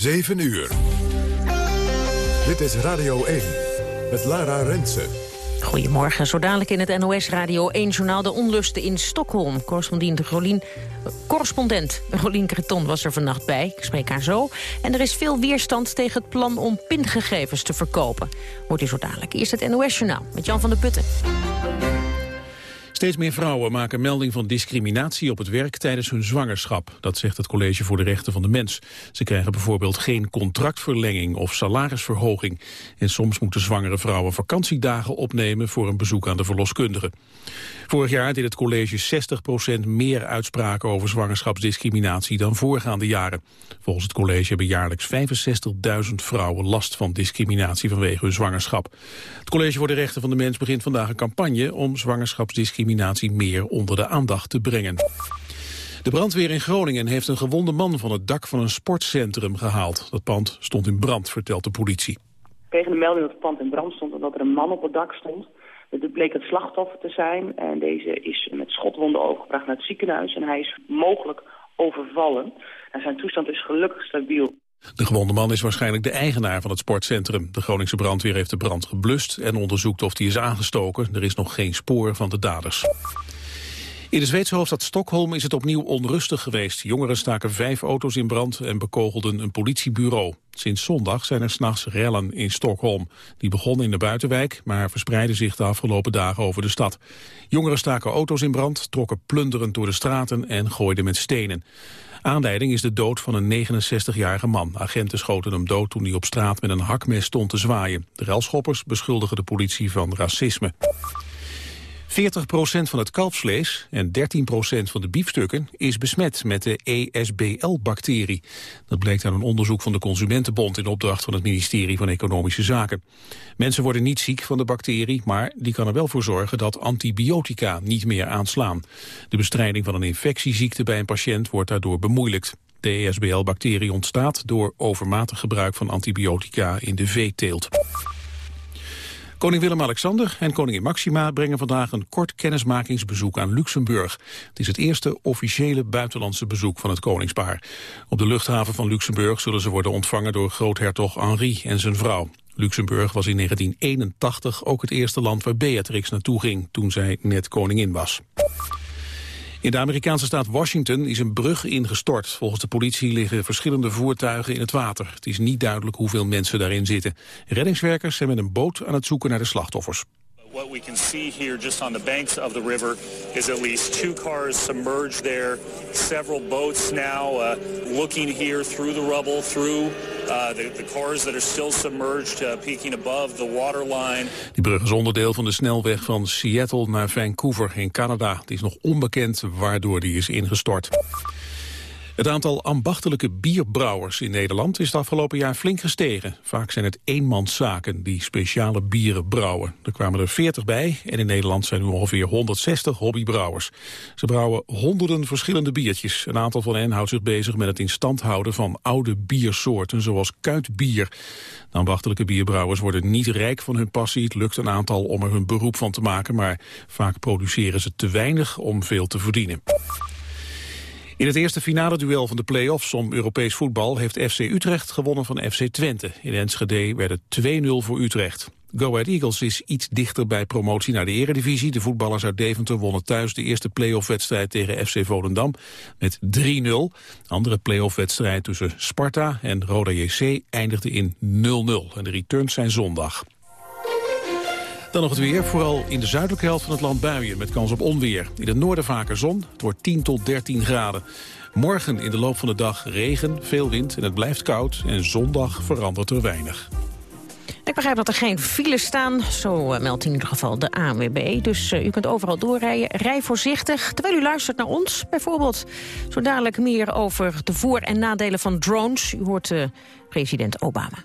7 uur. Dit is Radio 1 met Lara Rensen. Goedemorgen, zo dadelijk in het NOS Radio 1-journaal de onlusten in Stockholm. Correspondent Rolien, correspondent Rolien Creton was er vannacht bij. Ik spreek haar zo. En er is veel weerstand tegen het plan om pingegevens te verkopen. Wordt u zo dadelijk. Eerst het NOS-journaal met Jan van der Putten. Steeds meer vrouwen maken melding van discriminatie op het werk tijdens hun zwangerschap. Dat zegt het College voor de Rechten van de Mens. Ze krijgen bijvoorbeeld geen contractverlenging of salarisverhoging. En soms moeten zwangere vrouwen vakantiedagen opnemen voor een bezoek aan de verloskundige. Vorig jaar deed het college 60% meer uitspraken over zwangerschapsdiscriminatie dan voorgaande jaren. Volgens het college hebben jaarlijks 65.000 vrouwen last van discriminatie vanwege hun zwangerschap. Het College voor de Rechten van de Mens begint vandaag een campagne om zwangerschapsdiscriminatie meer onder de aandacht te brengen. De brandweer in Groningen heeft een gewonde man van het dak van een sportcentrum gehaald. Dat pand stond in brand, vertelt de politie. We de melding dat het pand in brand stond en dat er een man op het dak stond. Het bleek het slachtoffer te zijn en deze is met schotwonden overgebracht naar het ziekenhuis. En hij is mogelijk overvallen. En zijn toestand is gelukkig stabiel. De gewonde man is waarschijnlijk de eigenaar van het sportcentrum. De Groningse brandweer heeft de brand geblust en onderzoekt of die is aangestoken. Er is nog geen spoor van de daders. In de Zweedse hoofdstad Stockholm is het opnieuw onrustig geweest. Jongeren staken vijf auto's in brand en bekogelden een politiebureau. Sinds zondag zijn er s'nachts rellen in Stockholm. Die begonnen in de buitenwijk, maar verspreidden zich de afgelopen dagen over de stad. Jongeren staken auto's in brand, trokken plunderend door de straten en gooiden met stenen. Aanleiding is de dood van een 69-jarige man. Agenten schoten hem dood toen hij op straat met een hakmes stond te zwaaien. De relschoppers beschuldigen de politie van racisme. 40% van het kalfsvlees en 13% van de biefstukken is besmet met de ESBL-bacterie. Dat bleek uit een onderzoek van de Consumentenbond in opdracht van het ministerie van Economische Zaken. Mensen worden niet ziek van de bacterie, maar die kan er wel voor zorgen dat antibiotica niet meer aanslaan. De bestrijding van een infectieziekte bij een patiënt wordt daardoor bemoeilijkt. De ESBL-bacterie ontstaat door overmatig gebruik van antibiotica in de veeteelt. Koning Willem-Alexander en koningin Maxima brengen vandaag een kort kennismakingsbezoek aan Luxemburg. Het is het eerste officiële buitenlandse bezoek van het koningspaar. Op de luchthaven van Luxemburg zullen ze worden ontvangen door groothertog Henri en zijn vrouw. Luxemburg was in 1981 ook het eerste land waar Beatrix naartoe ging toen zij net koningin was. In de Amerikaanse staat Washington is een brug ingestort. Volgens de politie liggen verschillende voertuigen in het water. Het is niet duidelijk hoeveel mensen daarin zitten. Reddingswerkers zijn met een boot aan het zoeken naar de slachtoffers. What we can see here just on the banks of the river is at least two cars submerged there. Several boats now uh, looking here through the rubble, through uh, the, the, cars that are still submerged, uh, peeking above the waterline. Die brug is onderdeel van de snelweg van Seattle naar Vancouver in Canada. Het is nog onbekend waardoor die is ingestort. Het aantal ambachtelijke bierbrouwers in Nederland is het afgelopen jaar flink gestegen. Vaak zijn het eenmanszaken die speciale bieren brouwen. Er kwamen er 40 bij en in Nederland zijn nu ongeveer 160 hobbybrouwers. Ze brouwen honderden verschillende biertjes. Een aantal van hen houdt zich bezig met het in stand houden van oude biersoorten, zoals kuitbier. De ambachtelijke bierbrouwers worden niet rijk van hun passie. Het lukt een aantal om er hun beroep van te maken, maar vaak produceren ze te weinig om veel te verdienen. In het eerste finale duel van de play-offs om Europees voetbal... heeft FC Utrecht gewonnen van FC Twente. In Enschede werd het 2-0 voor Utrecht. Go Ahead Eagles is iets dichter bij promotie naar de eredivisie. De voetballers uit Deventer wonnen thuis de eerste play-off-wedstrijd tegen FC Volendam met 3-0. Andere play-off-wedstrijd tussen Sparta en Roda JC eindigde in 0-0. En de returns zijn zondag. Dan nog het weer, vooral in de zuidelijke helft van het land buien met kans op onweer. In het noorden vaker zon, het wordt 10 tot 13 graden. Morgen in de loop van de dag regen, veel wind en het blijft koud. En zondag verandert er weinig. Ik begrijp dat er geen files staan, zo eh, meldt in ieder geval de ANWB. Dus uh, u kunt overal doorrijden. Rij voorzichtig, terwijl u luistert naar ons bijvoorbeeld. Zo dadelijk meer over de voor- en nadelen van drones. U hoort uh, president Obama.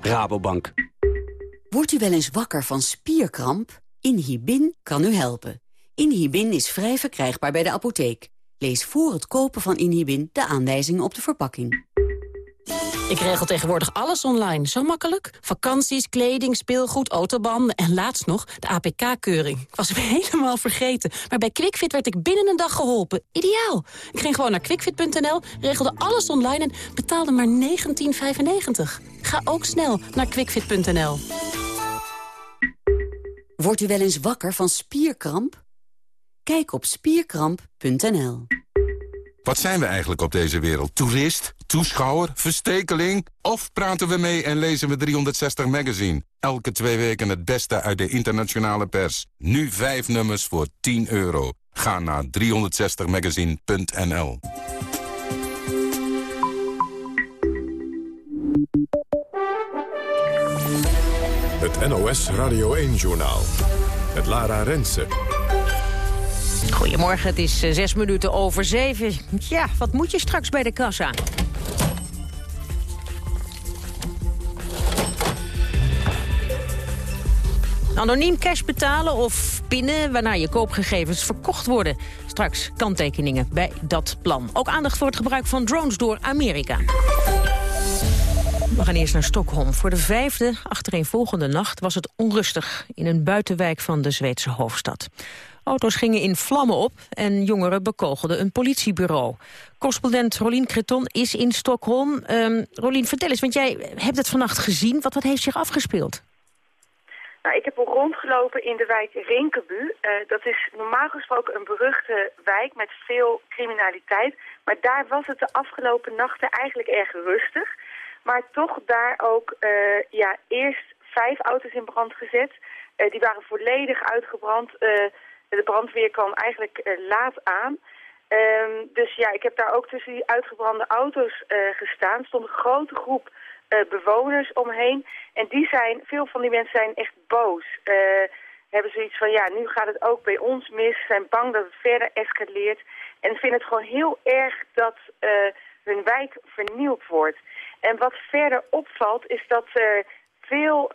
Rabobank. Wordt u wel eens wakker van spierkramp? Inhibin kan u helpen. Inhibin is vrij verkrijgbaar bij de apotheek. Lees voor het kopen van Inhibin de aanwijzingen op de verpakking. Ik regel tegenwoordig alles online. Zo makkelijk. Vakanties, kleding, speelgoed, autobanden en laatst nog de APK-keuring. Ik was hem helemaal vergeten. Maar bij QuickFit werd ik binnen een dag geholpen. Ideaal. Ik ging gewoon naar quickfit.nl, regelde alles online en betaalde maar 19,95. Ga ook snel naar quickfit.nl. Wordt u wel eens wakker van spierkramp? Kijk op spierkramp.nl. Wat zijn we eigenlijk op deze wereld? Toerist? Toeschouwer? Verstekeling? Of praten we mee en lezen we 360 Magazine? Elke twee weken het beste uit de internationale pers. Nu vijf nummers voor 10 euro. Ga naar 360magazine.nl Het NOS Radio 1-journaal. Het Lara Rensen. Goedemorgen, het is eh, zes minuten over zeven. Ja, wat moet je straks bij de kassa? Anoniem cash betalen of pinnen waarna je koopgegevens verkocht worden. Straks kanttekeningen bij dat plan. Ook aandacht voor het gebruik van drones door Amerika. We gaan eerst naar Stockholm. Voor de vijfde achtereenvolgende nacht was het onrustig... in een buitenwijk van de Zweedse hoofdstad. Auto's gingen in vlammen op en jongeren bekogelden een politiebureau. Correspondent Rolien Creton is in Stockholm. Um, Rolien, vertel eens, want jij hebt het vannacht gezien. Wat, wat heeft zich afgespeeld? Nou, ik heb rondgelopen in de wijk Rinkeby. Uh, dat is normaal gesproken een beruchte wijk met veel criminaliteit. Maar daar was het de afgelopen nachten eigenlijk erg rustig. Maar toch daar ook uh, ja, eerst vijf auto's in brand gezet. Uh, die waren volledig uitgebrand. De brandweer kwam eigenlijk uh, laat aan. Um, dus ja, ik heb daar ook tussen die uitgebrande auto's uh, gestaan. Er stond een grote groep uh, bewoners omheen. En die zijn, veel van die mensen zijn echt boos. hebben zoiets van, ja, nu gaat het ook bij ons mis. Zijn bang dat het verder escaleert. En vinden het gewoon heel erg dat hun wijk vernield wordt. En wat verder opvalt is dat er veel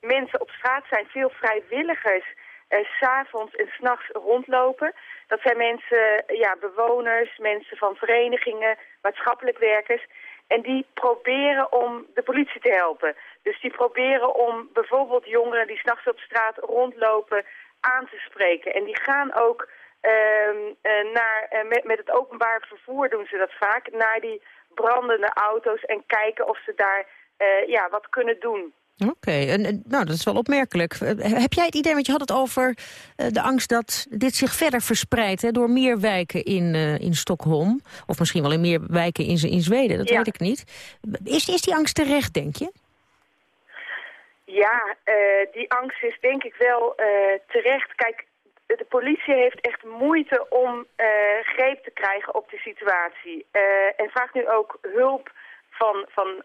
mensen op straat zijn, veel vrijwilligers uh, s'avonds en s'nachts rondlopen. Dat zijn mensen, ja, bewoners, mensen van verenigingen, maatschappelijk werkers. En die proberen om de politie te helpen. Dus die proberen om bijvoorbeeld jongeren die s'nachts op straat rondlopen aan te spreken. En die gaan ook uh, naar, uh, met, het openbaar vervoer doen ze dat vaak, naar die brandende auto's en kijken of ze daar uh, ja, wat kunnen doen. Oké, en nou, dat is wel opmerkelijk. Eh, heb jij het idee, want je had het over uh, de angst dat dit zich verder verspreidt... Hè, door meer wijken in, uh, in Stockholm, of misschien wel in meer wijken in, in Zweden, dat ja. weet ik niet. Is, is die angst terecht, denk je? Ja, die angst is denk ik wel terecht. Kijk, de politie heeft echt moeite om greep te krijgen op de situatie. en vraagt nu ook hulp van, van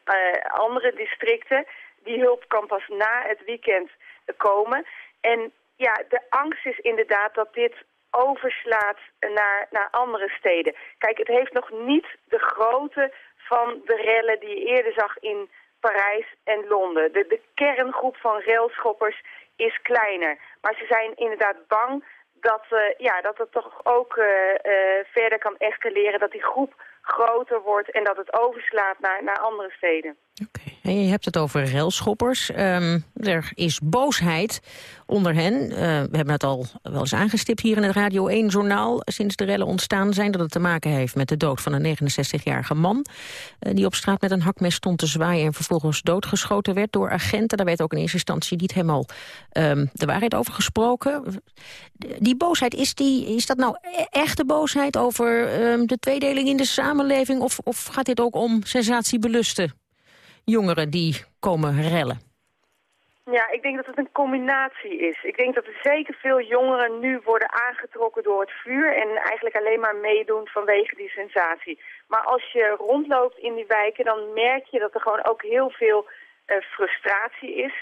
andere districten die hulp kan pas na het weekend komen. En ja, de angst is inderdaad dat dit overslaat naar, naar andere steden. Kijk, het heeft nog niet de grootte van de rellen die je eerder zag in Parijs en Londen. De, de kerngroep van railschoppers is kleiner. Maar ze zijn inderdaad bang dat, uh, ja, dat het toch ook uh, uh, verder kan escaleren. Dat die groep groter wordt en dat het overslaat naar, naar andere steden. Oké, en je hebt het over railschoppers. Um, er is boosheid onder hen. Uh, we hebben het al wel eens aangestipt hier in het Radio 1-journaal... sinds de rellen ontstaan zijn dat het te maken heeft met de dood van een 69-jarige man... Uh, die op straat met een hakmes stond te zwaaien... en vervolgens doodgeschoten werd door agenten. Daar werd ook in eerste instantie niet helemaal um, de waarheid over gesproken. Die boosheid, is, die, is dat nou e-, echte boosheid over um, de tweedeling in de samenleving... Of, of gaat dit ook om sensatiebelusten jongeren die komen rellen? Ja, ik denk dat het een combinatie is. Ik denk dat er zeker veel jongeren nu worden aangetrokken door het vuur... en eigenlijk alleen maar meedoen vanwege die sensatie. Maar als je rondloopt in die wijken, dan merk je dat er gewoon ook heel veel uh, frustratie is.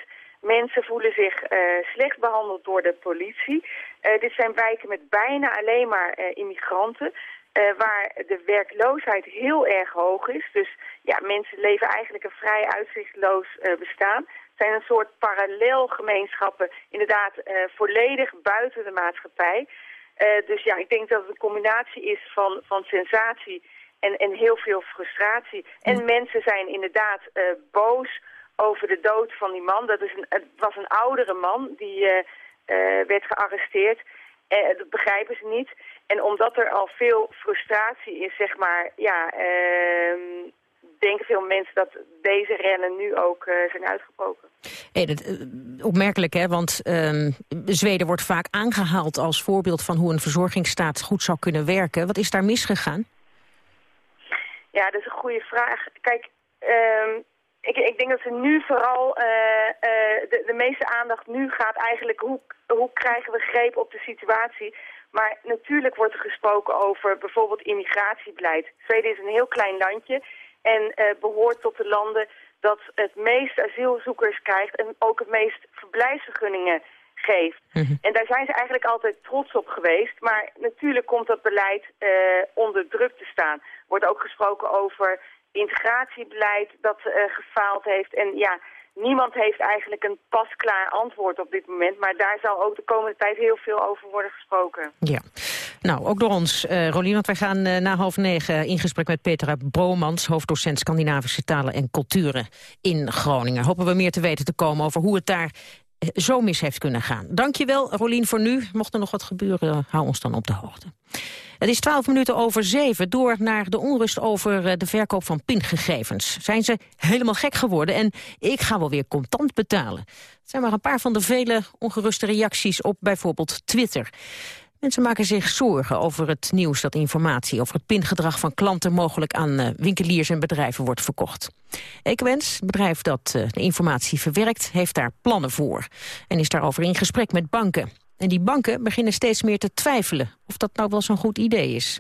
Mensen voelen zich uh, slecht behandeld door de politie. Uh, dit zijn wijken met bijna alleen maar immigranten. Waar de werkloosheid heel erg hoog is. Dus ja, mensen leven eigenlijk een vrij uitzichtloos bestaan. Het zijn een soort parallelgemeenschappen, inderdaad volledig buiten de maatschappij. dus ja, ik denk dat het een combinatie is van, van sensatie en, en heel veel frustratie. En mensen zijn inderdaad boos over de dood van die man. Dat is een, het was een oudere man die werd gearresteerd. Dat begrijpen ze niet. En omdat er al veel frustratie is, zeg maar, ja, ehm, denken veel mensen dat deze rennen nu ook zijn uitgebroken. Hey, dat, opmerkelijk, hè? Want ehm, Zweden wordt vaak aangehaald als voorbeeld van hoe een verzorgingsstaat goed zou kunnen werken. Wat is daar misgegaan? Ja, dat is een goede vraag. Kijk, um, ik, ik denk dat ze nu vooral, uh, uh, de, de meeste aandacht nu gaat eigenlijk hoe, hoe krijgen we greep op de situatie. Maar natuurlijk wordt er gesproken over bijvoorbeeld immigratiebeleid. Zweden is een heel klein landje en uh, behoort tot de landen dat het meest asielzoekers krijgt en ook het meest verblijfsvergunningen geeft. Mhm. En daar zijn ze eigenlijk altijd trots op geweest. Maar natuurlijk komt dat beleid onder druk te staan. Er wordt ook gesproken over integratiebeleid dat uh, gefaald heeft. En ja, niemand heeft eigenlijk een pasklaar antwoord op dit moment. Maar daar zal ook de komende tijd heel veel over worden gesproken. Ja. Nou, ook door ons, uh, Rolien, want wij gaan uh, na half negen in gesprek met Petra Bromans, hoofddocent Scandinavische talen en culturen in Groningen. Hopen we meer te weten te komen over hoe het daar zo mis heeft kunnen gaan. Dankjewel, Rolien, voor nu. Mocht er nog wat gebeuren, hou ons dan op de hoogte. Het is twaalf minuten over zeven. Door naar de onrust over eh, de verkoop van pingegevens. Zijn ze helemaal gek geworden en ik ga wel weer contant betalen. Het zijn maar een paar van de vele ongeruste reacties op bijvoorbeeld Twitter. Mensen maken zich zorgen over het nieuws dat informatie over het pingedrag van klanten mogelijk aan eh, winkeliers en bedrijven wordt verkocht. Equens, het bedrijf dat eh, de informatie verwerkt, heeft daar plannen voor en is daarover in gesprek met banken. En die banken beginnen steeds meer te twijfelen of dat nou wel zo'n goed idee is.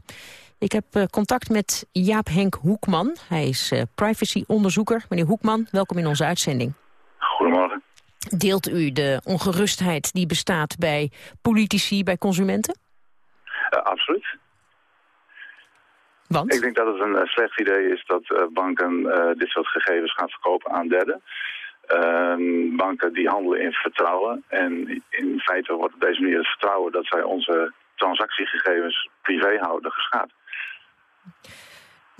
Ik heb uh, contact met Jaap Henk Hoekman. Hij is privacyonderzoeker. Meneer Hoekman, welkom in onze uitzending. Goedemorgen. Deelt u de ongerustheid die bestaat bij politici, bij consumenten? Uh, absoluut. Want? Ik denk dat het een slecht idee is dat banken dit soort gegevens gaan verkopen aan derden. Uh, banken die handelen in vertrouwen. En in feite wordt op deze manier het vertrouwen dat zij onze transactiegegevens privé houden geschaad.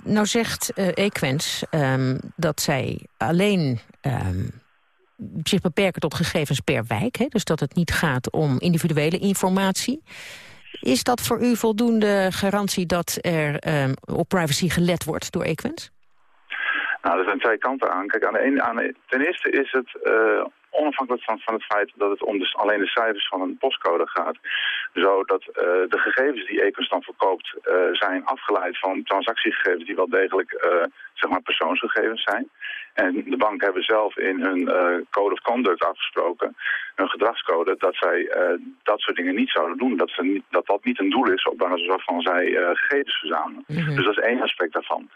Nou zegt Equens um, dat zij alleen um, zich beperken tot gegevens per wijk. Hè? Dus dat het niet gaat om individuele informatie. Is dat voor u voldoende garantie dat er um, op privacy gelet wordt door Equens? Nou, er zijn twee kanten aan. Kijk, aan de ene, aan de, ten eerste is het uh, onafhankelijk van, van het feit dat het om dus alleen de cijfers van een postcode gaat. Zodat uh, de gegevens die Econs dan verkoopt uh, zijn afgeleid van transactiegegevens die wel degelijk zeg maar persoonsgegevens zijn. En de banken hebben zelf in hun code of conduct afgesproken, hun gedragscode, dat zij dat soort dingen niet zouden doen. Dat, ze niet, dat dat niet een doel is op basis waarvan zij gegevens verzamelen. Mm -hmm. Dus dat is één aspect daarvan.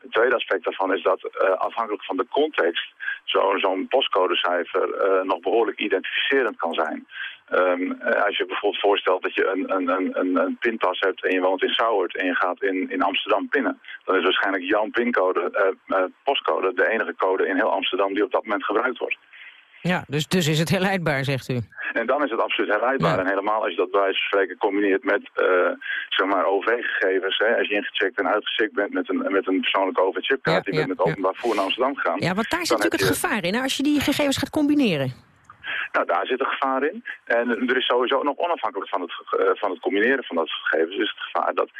Het tweede aspect daarvan is dat afhankelijk van de context zo'n zo postcodecijfer nog behoorlijk identificerend kan zijn. Um, als je bijvoorbeeld voorstelt dat je een, een, een, een pinpas hebt en je woont in Sauwert en je gaat in, in Amsterdam pinnen, dan is waarschijnlijk jouw pincode, uh, uh, postcode, de enige code in heel Amsterdam die op dat moment gebruikt wordt. Ja, dus, dus is het herleidbaar, zegt u? En dan is het absoluut herleidbaar. Ja. En helemaal als je dat bij wijze van spreken combineert met uh, zeg maar OV-gegevens. Als je ingecheckt en uitgecheckt bent met een, met een persoonlijke OV-chipkaart, ja, die ja, bent met openbaar voer naar Amsterdam gegaan. Ja, want daar zit natuurlijk het gevaar in, hè, als je die gegevens gaat combineren. Nou, daar zit een gevaar in. En er is sowieso nog onafhankelijk van het, uh, van het combineren van dat gegevens... is het gevaar dat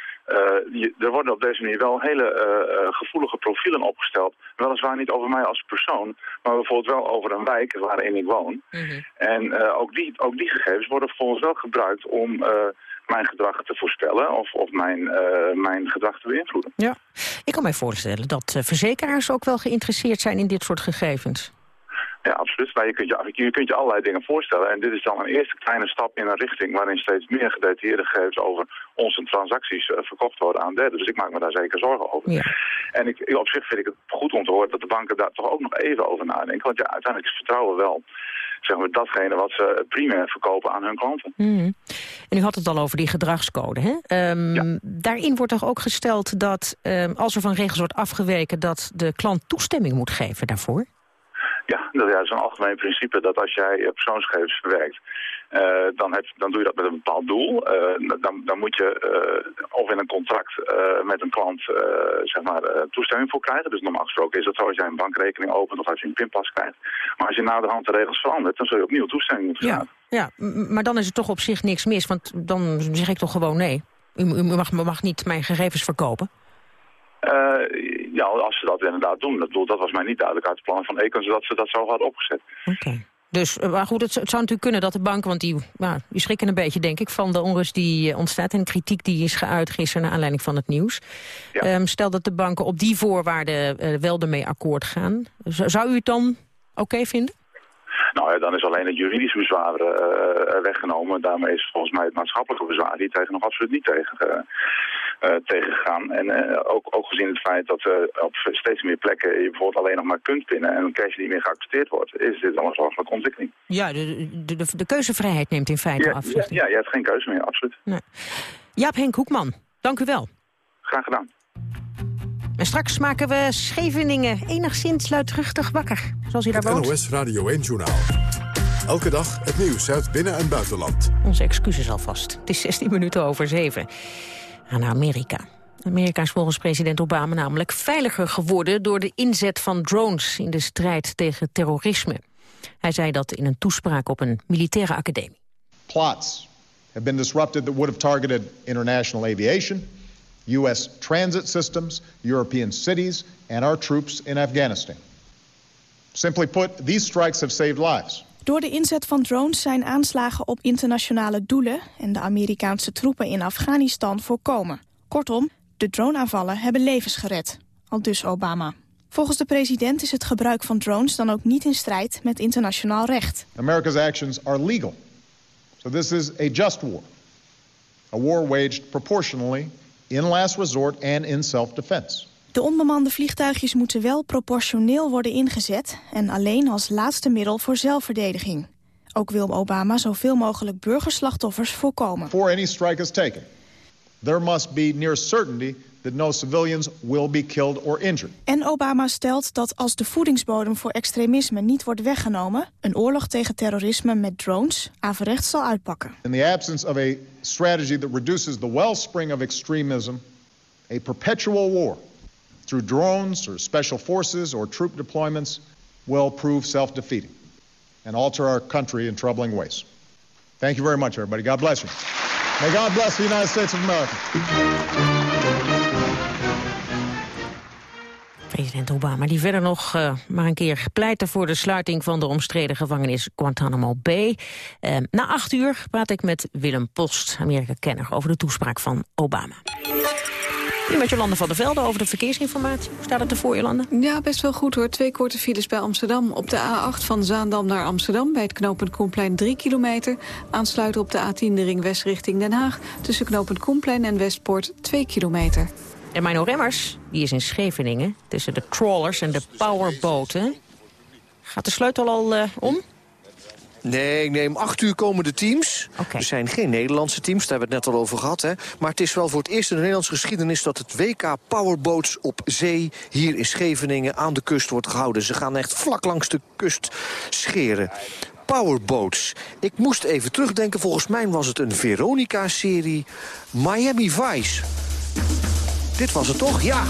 je, er worden op deze manier wel hele uh, gevoelige profielen opgesteld. Weliswaar niet over mij als persoon, maar bijvoorbeeld wel over een wijk waarin ik woon. Mm -hmm. En ook, die, ook die gegevens worden vervolgens wel gebruikt om mijn gedrag te voorspellen of, of mijn, uh, mijn gedrag te beïnvloeden. Ja, ik kan mij voorstellen dat verzekeraars ook wel geïnteresseerd zijn in dit soort gegevens. Ja, absoluut. Maar je kunt je, je kunt je allerlei dingen voorstellen. En dit is dan een eerste kleine stap in een richting waarin steeds meer gedetailleerde gegevens over onze transacties uh, verkocht worden aan derden. Dus ik maak me daar zeker zorgen over. Ja. En ik, op zich vind ik het goed om te horen dat de banken daar toch ook nog even over nadenken. Want ja, uiteindelijk is vertrouwen wel zeg maar, datgene wat ze primair verkopen aan hun klanten. Mm. En u had het al over die gedragscode. Hè? Ehm, Daarin wordt toch ook gesteld dat ehm, als er van regels wordt afgeweken... dat de klant toestemming moet geven daarvoor? Ja, dat is een algemeen principe dat als jij eh, persoonsgegevens verwerkt... Uh, dan, heb, dan doe je dat met een bepaald doel. Uh, dan, dan moet je uh, of in een contract met een klant zeg maar, toestemming voor krijgen. Dus normaal gesproken is het zo als jij een bankrekening opent of als je een pinpas krijgt. Maar als je naderhand de regels verandert, dan zul je opnieuw toestemming moeten vragen. Ja, ja, maar dan is er toch op zich niks mis, want dan zeg ik toch gewoon nee. U, u mag, mag niet mijn gegevens verkopen. Als ze dat inderdaad doen. Dat, dat was mij niet duidelijk uit het plan van Econ, dat ze dat zo hadden opgezet. Oké. Dus eh, maar goed, het, zou natuurlijk kunnen dat de bank, want die, nou, die schrikken een beetje denk ik van de onrust die eh, ontstaat en kritiek die is geuit gisteren naar aanleiding van het nieuws. Ehm, stel dat de banken op die voorwaarden uh, wel ermee akkoord gaan. zou u het dan oké vinden? Nou ja, dan is alleen het juridische bezwaar uh, weggenomen. Daarmee is volgens mij het maatschappelijke bezwaar hier tegen nog absoluut niet tegen, uh, tegengegaan. En ook, ook gezien het feit dat op steeds meer plekken je bijvoorbeeld alleen nog maar kunt pinnen en een cash niet meer geaccepteerd wordt, is dit dan een zorgelijke ontwikkeling. Ja, de, de, de, de, keuzevrijheid neemt in feite ja, af. Ja, ja, je hebt geen keuze meer, absoluut. Nee. Jaap Henk Hoekman, dank u wel. Graag gedaan. En straks maken we Scheveningen enigszins luidruchtig wakker. Zoals u daar woont. NOS Radio 1 Journaal. Elke dag het nieuws uit binnen- en buitenland. Onze excuses alvast. Het is 16 minuten over 7. Aan Amerika. Amerika is volgens president Obama namelijk veiliger geworden... door de inzet van drones in de strijd tegen terrorisme. Hij zei dat in een toespraak op een militaire academie. Plots have been disrupted that would have targeted international aviation U.S. transit systems, European cities, and our troops in Afghanistan. Simply put, these strikes have saved lives. Door de inzet van drones zijn aanslagen op internationale doelen... en de Amerikaanse troepen in Afghanistan voorkomen. Kortom, de droneaanvallen hebben levens gered. Al dus Obama. Volgens de president is het gebruik van drones dan ook niet in strijd met internationaal recht. America's actions are legal. So this is a just war. A war waged proportionally in last resort en in self-defense. De onbemande vliegtuigjes moeten wel proportioneel worden ingezet... en alleen als laatste middel voor zelfverdediging. Ook wil Obama zoveel mogelijk burgerslachtoffers voorkomen. For any strike is taken, there must be near certainty that no civilians will be killed or injured. En Obama stelt dat als de voedingsbodem voor extremisme niet wordt weggenomen... een oorlog tegen terrorisme met drones averechts zal uitpakken. In the absence of a strategy that reduces the wellspring of extremism... a perpetual war through drones or special forces or troop deployments... will prove self-defeating and alter our country in troubling ways. Thank you very much, everybody. God bless you. May God bless the United States of America. President Obama, die verder nog uh, maar een keer pleitte voor de sluiting van de omstreden gevangenis Guantanamo Bay. Uh, na acht uur praat ik met Willem Post, Amerika-kenner, over de toespraak van Obama. Nu met Jolanda van der Velde over de verkeersinformatie. Hoe staat het er voor, Jolanda? Ja, best wel goed hoor. Twee korte files bij Amsterdam. Op de A8 van Zaandam naar Amsterdam... bij het knooppunt Koenplein 3 kilometer. Aansluiten op de A10 de ring west richting Den Haag... tussen knooppunt Koenplein en Westpoort 2 kilometer. En Mino Remmers, die is in Scheveningen, tussen de trawlers en de powerboten. Gaat de sleutel al uh, om? Nee, nee, om acht uur komen de teams. Okay. Er zijn geen Nederlandse teams, daar hebben we het net al over gehad. Hè. Maar het is wel voor het eerst in de Nederlandse geschiedenis... dat het WK Powerboats op zee hier in Scheveningen aan de kust wordt gehouden. Ze gaan echt vlak langs de kust scheren. Powerboats. Ik moest even terugdenken, volgens mij was het een Veronica-serie Miami Vice. Dit was het toch? Ja.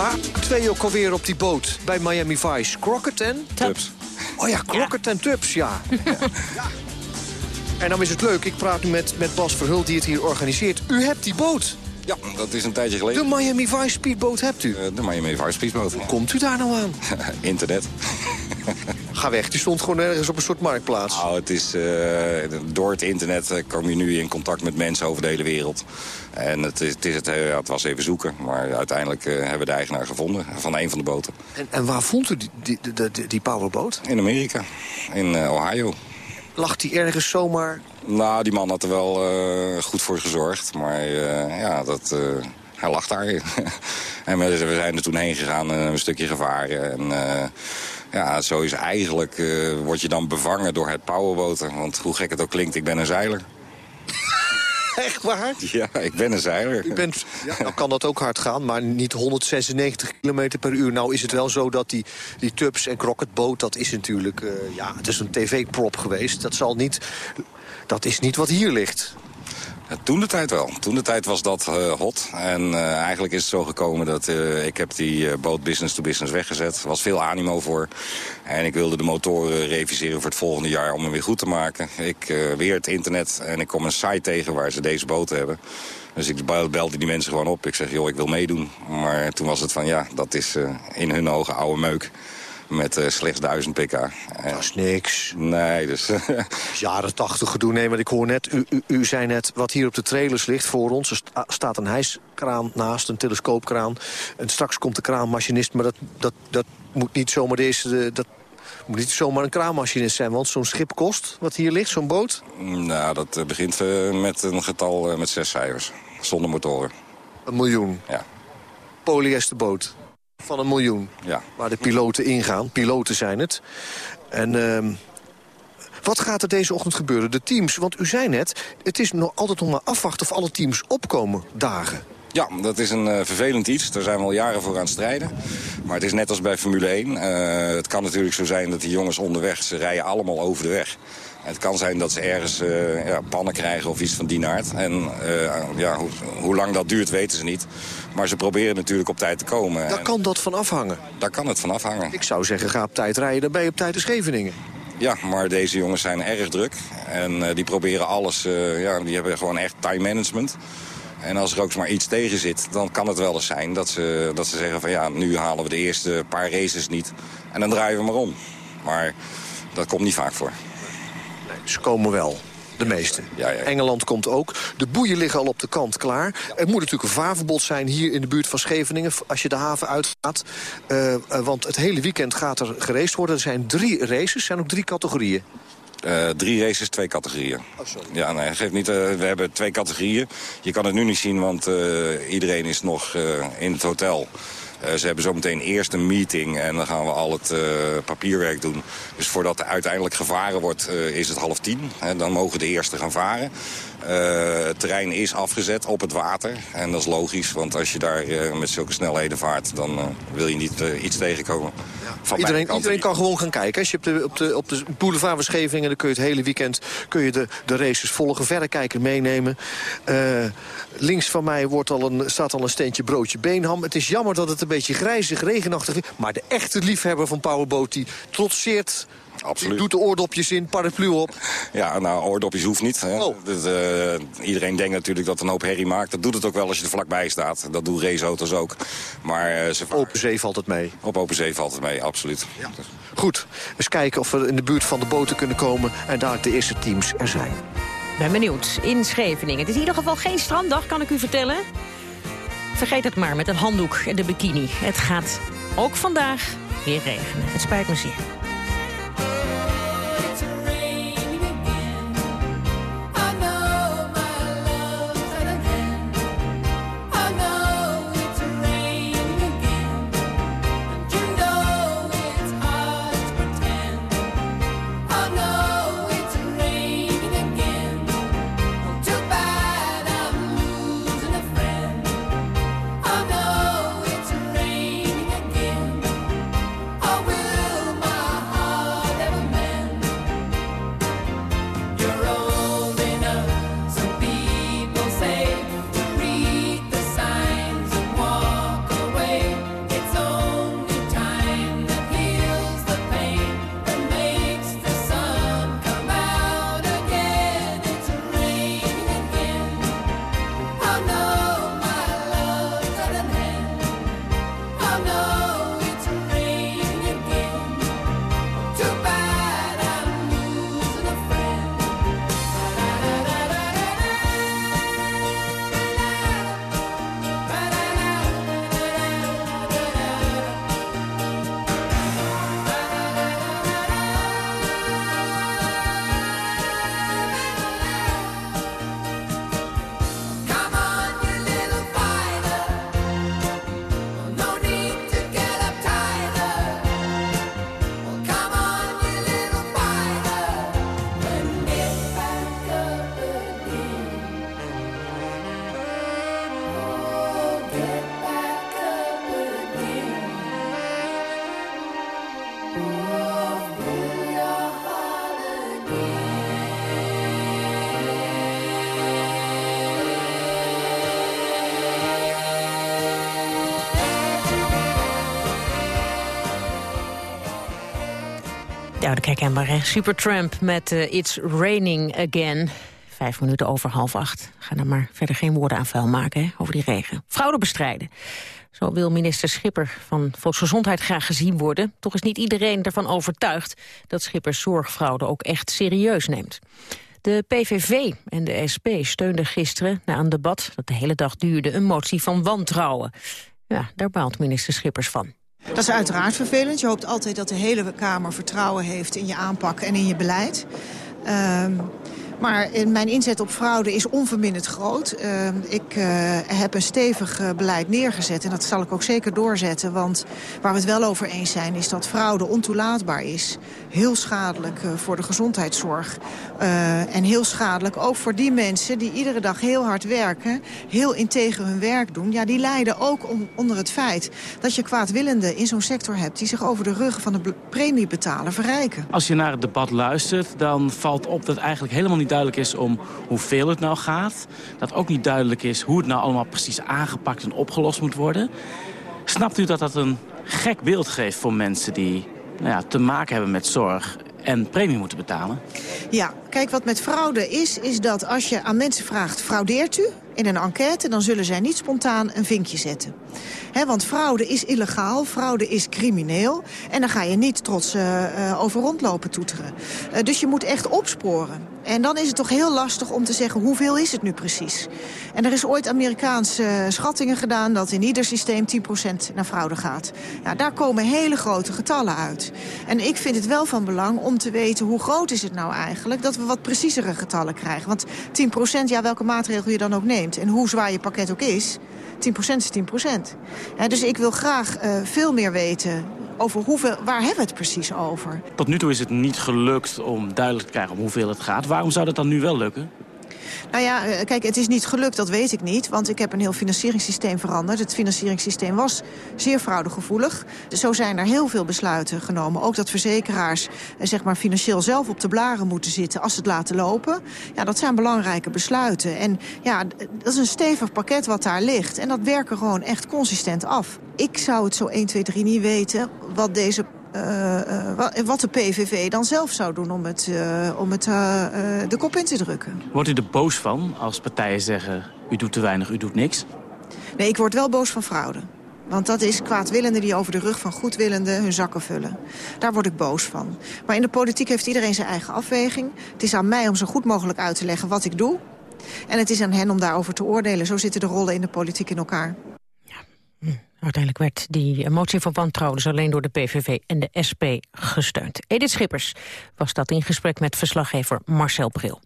Waar? Twee ook alweer op die boot bij Miami Vice. Crockett en? Tubbs. Oh ja, Crockett en Tubbs, ja. ja. En dan is het leuk, ik praat nu met, met Bas Verhul die het hier organiseert. U hebt die boot. Ja, dat is een tijdje geleden. De Miami Vice Speedboot hebt u? de Miami Vice Speedboot. Hoe komt u daar nou aan? Internet. Ga weg, die stond gewoon ergens op een soort marktplaats. Nou, het is, uh, door het internet kom je nu in contact met mensen over de hele wereld. En het, is, het, is het, het was even zoeken, maar uiteindelijk uh, hebben we de eigenaar gevonden van een van de boten. En, en waar vond u die, die, die, die powerboot? In Amerika, in Ohio. Lag die ergens zomaar Nou, die man had er wel uh, goed voor gezorgd. Maar uh, ja, dat, uh, hij lag daar. en we, we, zijn er toen heen gegaan en een stukje gevaren. En ja, zo is eigenlijk, word je dan bevangen door het powerboten. Want hoe gek het ook klinkt, ik ben een zeiler. Echt waar? Ja, ik ben een zeiler. U bent, ja, nou kan dat ook hard gaan, maar niet 196 km per uur. Nou is het wel zo dat die, die tubs en crocketboot, dat is natuurlijk... Uh, ja, het is een tv-prop geweest. Dat zal niet... Dat is niet wat hier ligt. Toen de tijd wel. Toen de tijd was dat uh, hot. En uh, eigenlijk is het zo gekomen dat uh, ik heb die boot business to business weggezet. Er was veel animo voor. En ik wilde de motoren reviseren voor het volgende jaar om hem weer goed te maken. Ik weer het internet en ik kom een site tegen waar ze deze boten hebben. Dus ik belde die mensen gewoon op. Ik zeg, joh, ik wil meedoen. Maar toen was het van, ja, dat is in hun ogen oude meuk met uh, slechts 1000 pk. Dat is niks. Nee, dus... Jaren 80 gedoe. Nee, want ik hoor net, u, u, u, zei net wat hier op de trailers ligt voor ons. Er staat een hijskraan naast, een telescoopkraan. En straks komt de kraanmachinist, maar dat, dat, dat moet niet zomaar deze... Dat, moet niet zomaar een kraanmachinist zijn, want zo'n schip kost, wat hier ligt, zo'n boot? Nou, dat eh, begint uh, met een getal uh, met zes cijfers, zonder motoren. Een miljoen? Ja. Polyesterboot? Van een miljoen. Ja. Waar de piloten ingaan. Piloten zijn het. En... Uh, wat gaat er deze ochtend gebeuren? De teams, want u zei net, het is nog altijd nog maar afwachten of alle teams opkomen dagen. Ja, dat is een uh, vervelend iets. Daar zijn we al jaren voor aan het strijden. Maar het is net als bij Formule 1. Uh, eh, het kan natuurlijk zo zijn dat die jongens onderweg... ze rijden allemaal over de weg. Het kan zijn dat ze ergens uh, ja, pannen krijgen of iets van die naart. En uh, ja, hoe, hoe, lang dat duurt weten ze niet. Maar ze proberen natuurlijk op tijd te komen. Daar kan dat van afhangen? Daar kan het van afhangen. Ik zou zeggen, ga op tijd rijden, dan ben je op tijd de Scheveningen. Ja, maar deze jongens zijn erg druk. En uh, die proberen alles, ja, die hebben gewoon echt time management. En als er ook maar iets tegen zit, dan kan het wel eens zijn dat ze, dat ze zeggen van ja, nu halen we de eerste paar races niet. En dan draaien we maar om. Maar dat komt niet vaak voor. Ze komen wel. De meeste. Ja, ja, Engeland komt ook. De boeien liggen al op de kant klaar. Er moet natuurlijk een vaarverbod zijn hier in de buurt van Scheveningen... als je de haven uitgaat. Uh, uh, want het hele weekend gaat er geraced worden. Er zijn drie races, er zijn ook drie categorieën. Uh, drie races, twee categorieën. Oh, sorry. Ja, nee, geeft niet. we hebben twee categorieën. Je kan het nu niet zien, want iedereen is nog in het hotel. Uh, ze hebben zometeen eerst een meeting en dan gaan we al het uh, papierwerk doen. Dus voordat er uiteindelijk gevaren wordt uh, is het half tien. Dan mogen de eerste gaan varen. Het terrein is afgezet op het water. En dat is logisch, want als je daar met zulke snelheden vaart... dan wil je niet iets tegenkomen. Ja. Iedereen, iedereen kan gewoon gaan kijken. Als je op de, op de, op de boulevard van dan kun je het hele weekend kun je de, de races volgen. Verrekijker meenemen. links van mij wordt al een, staat al een steentje broodje beenham. Het is jammer dat het een beetje grijzig, regenachtig is. Maar de echte liefhebber van Powerboat die trotseert Absoluut. Doet de oordopjes in, paraplu op. Ja, nou, oordopjes hoeft niet. Hè. Oh. Dus, uh, iedereen denkt natuurlijk dat het een hoop herrie maakt. Dat doet het ook wel als je er vlakbij staat. Dat doen raceauto's ook. Maar, uh, ze open zee valt het mee? Op open zee valt het mee, absoluut. Ja. Goed, eens kijken of we in de buurt van de boten kunnen komen... en daar de eerste teams er zijn. Ben benieuwd. In Scheveningen. Het is in ieder geval geen stranddag, kan ik u vertellen. Vergeet het maar met een handdoek en de bikini. Het gaat ook vandaag weer regenen. Het spijt me zeer. Ja, de kijk maar, hè. Supertramp met uh, It's Raining Again. Vijf minuten over half acht. Ga er maar verder geen woorden aan vuil maken hè, over die regen. Fraude bestrijden. Zo wil minister Schipper van Volksgezondheid graag gezien worden. Toch is niet iedereen ervan overtuigd dat Schipper zorgfraude ook echt serieus neemt. De PVV en de SP steunden gisteren na een debat dat de hele dag duurde een motie van wantrouwen. Ja, daar baalt minister Schippers van. Dat is uiteraard vervelend. Je hoopt altijd dat de hele Kamer vertrouwen heeft in je aanpak en in je beleid. Uh, maar mijn inzet op fraude is onverminderd groot. Uh, ik uh, heb een stevig beleid neergezet en dat zal ik ook zeker doorzetten. Want waar we het wel over eens zijn is dat fraude ontoelaatbaar is. Heel schadelijk voor de gezondheidszorg. en heel schadelijk ook voor die mensen die iedere dag heel hard werken. Heel integer hun werk doen. Ja, die lijden ook onder het feit dat je kwaadwillenden in zo'n sector hebt... die zich over de ruggen van de premie betalen verrijken. Als je naar het debat luistert, dan valt op dat eigenlijk helemaal niet duidelijk is om hoeveel het nou gaat. Dat ook niet duidelijk is hoe het nou allemaal precies aangepakt en opgelost moet worden. Snapt u dat dat een gek beeld geeft voor mensen die nou ja, te maken hebben met zorg en premie moeten betalen? Ja, kijk, wat met fraude is, is dat als je aan mensen vraagt... fraudeert u in een enquête, dan zullen zij niet spontaan een vinkje zetten. Want fraude is illegaal, fraude is crimineel. En dan ga je niet trots uh, uh, over rondlopen toeteren. Uh, dus je moet echt opsporen. En dan is het toch heel lastig om te zeggen hoeveel is het nu precies. En er is ooit Amerikaanse schattingen gedaan dat in ieder systeem 10% naar fraude gaat. Ja, daar komen hele grote getallen uit. En ik vind het wel van belang om te weten hoe groot is het nou eigenlijk... dat we wat preciezere getallen krijgen. Want 10%, ja, welke maatregel je dan ook neemt... en hoe zwaar je pakket ook is... 10% is 10%. Ja, dus ik wil graag uh, veel meer weten over hoeveel, waar hebben we het precies over. Tot nu toe is het niet gelukt om duidelijk te krijgen om hoeveel het gaat. Waarom zou dat dan nu wel lukken? Nou ja, kijk, het is niet gelukt, dat weet ik niet. Want ik heb een heel financieringssysteem veranderd. Het financieringssysteem was zeer fraudegevoelig. Zo zijn er heel veel besluiten genomen. Ook dat verzekeraars zeg maar, financieel zelf op de blaren moeten zitten... als ze het laten lopen. Ja, dat zijn belangrijke besluiten. En ja, dat is een stevig pakket wat daar ligt. En dat werken gewoon echt consistent af. Ik zou het zo 1, 2, 3 niet weten wat deze wat de PVV dan zelf zou doen om het, uh, om het de kop in te drukken. Wordt u er boos van als partijen zeggen... u doet te weinig, u doet niks? Nee, ik word wel boos van fraude. Want dat is kwaadwillenden die over de rug van goedwillenden hun zakken vullen. Daar word ik boos van. Maar in de politiek heeft iedereen zijn eigen afweging. Het is aan mij om zo goed mogelijk uit te leggen wat ik doe. En het is aan hen om daarover te oordelen. Zo zitten de rollen in de politiek in elkaar. Uiteindelijk werd die motie van wantrouwen alleen door de PVV en de SP gesteund. Edith Schippers was dat in gesprek met verslaggever Marcel Bril.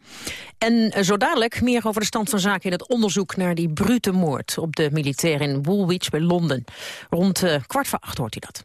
En zo dadelijk meer over de stand van zaken in het onderzoek naar die brute moord op de militair in Woolwich bij Londen. Rond uh, kwart voor acht hoort u dat.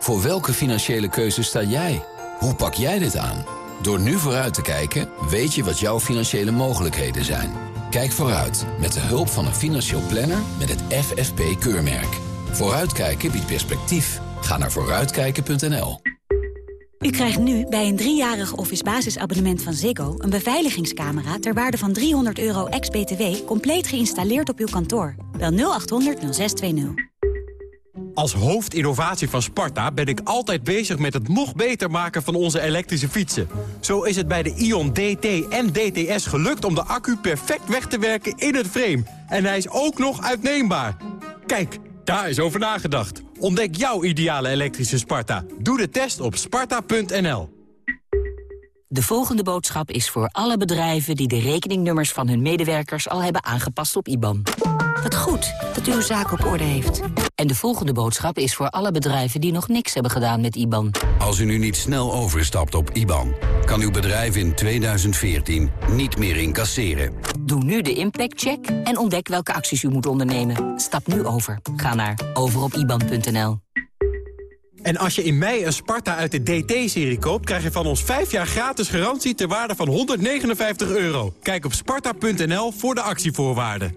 Voor welke financiële keuze sta jij? Hoe pak jij dit aan? Door nu vooruit te kijken, weet je wat jouw financiële mogelijkheden zijn. Kijk vooruit met de hulp van een financieel planner met het FFP-keurmerk. Vooruitkijken biedt perspectief. Ga naar vooruitkijken.nl. U krijgt nu bij een driejarig office basisabonnement van Ziggo... een beveiligingscamera ter waarde van 300 euro ex-BTW... compleet geïnstalleerd op uw kantoor. Bel 0800 0620. Als hoofdinnovatie van Sparta ben ik altijd bezig met het nog beter maken van onze elektrische fietsen. Zo is het bij de Ion DT en DTS gelukt om de accu perfect weg te werken in het frame. En hij is ook nog uitneembaar. Kijk, daar is over nagedacht. Ontdek jouw ideale elektrische Sparta. Doe de test op sparta.nl. De volgende boodschap is voor alle bedrijven die de rekeningnummers van hun medewerkers al hebben aangepast op IBAN. Wat goed dat u uw zaak op orde heeft. En de volgende boodschap is voor alle bedrijven die nog niks hebben gedaan met IBAN. Als u nu niet snel overstapt op IBAN, kan uw bedrijf in 2014 niet meer incasseren. Doe nu de impactcheck en ontdek welke acties u moet ondernemen. Stap nu over. Ga naar overopiban.nl. En als je in mei een Sparta uit de DT-serie koopt... krijg je van ons 5 jaar gratis garantie ter waarde van 159 euro. Kijk op sparta.nl voor de actievoorwaarden.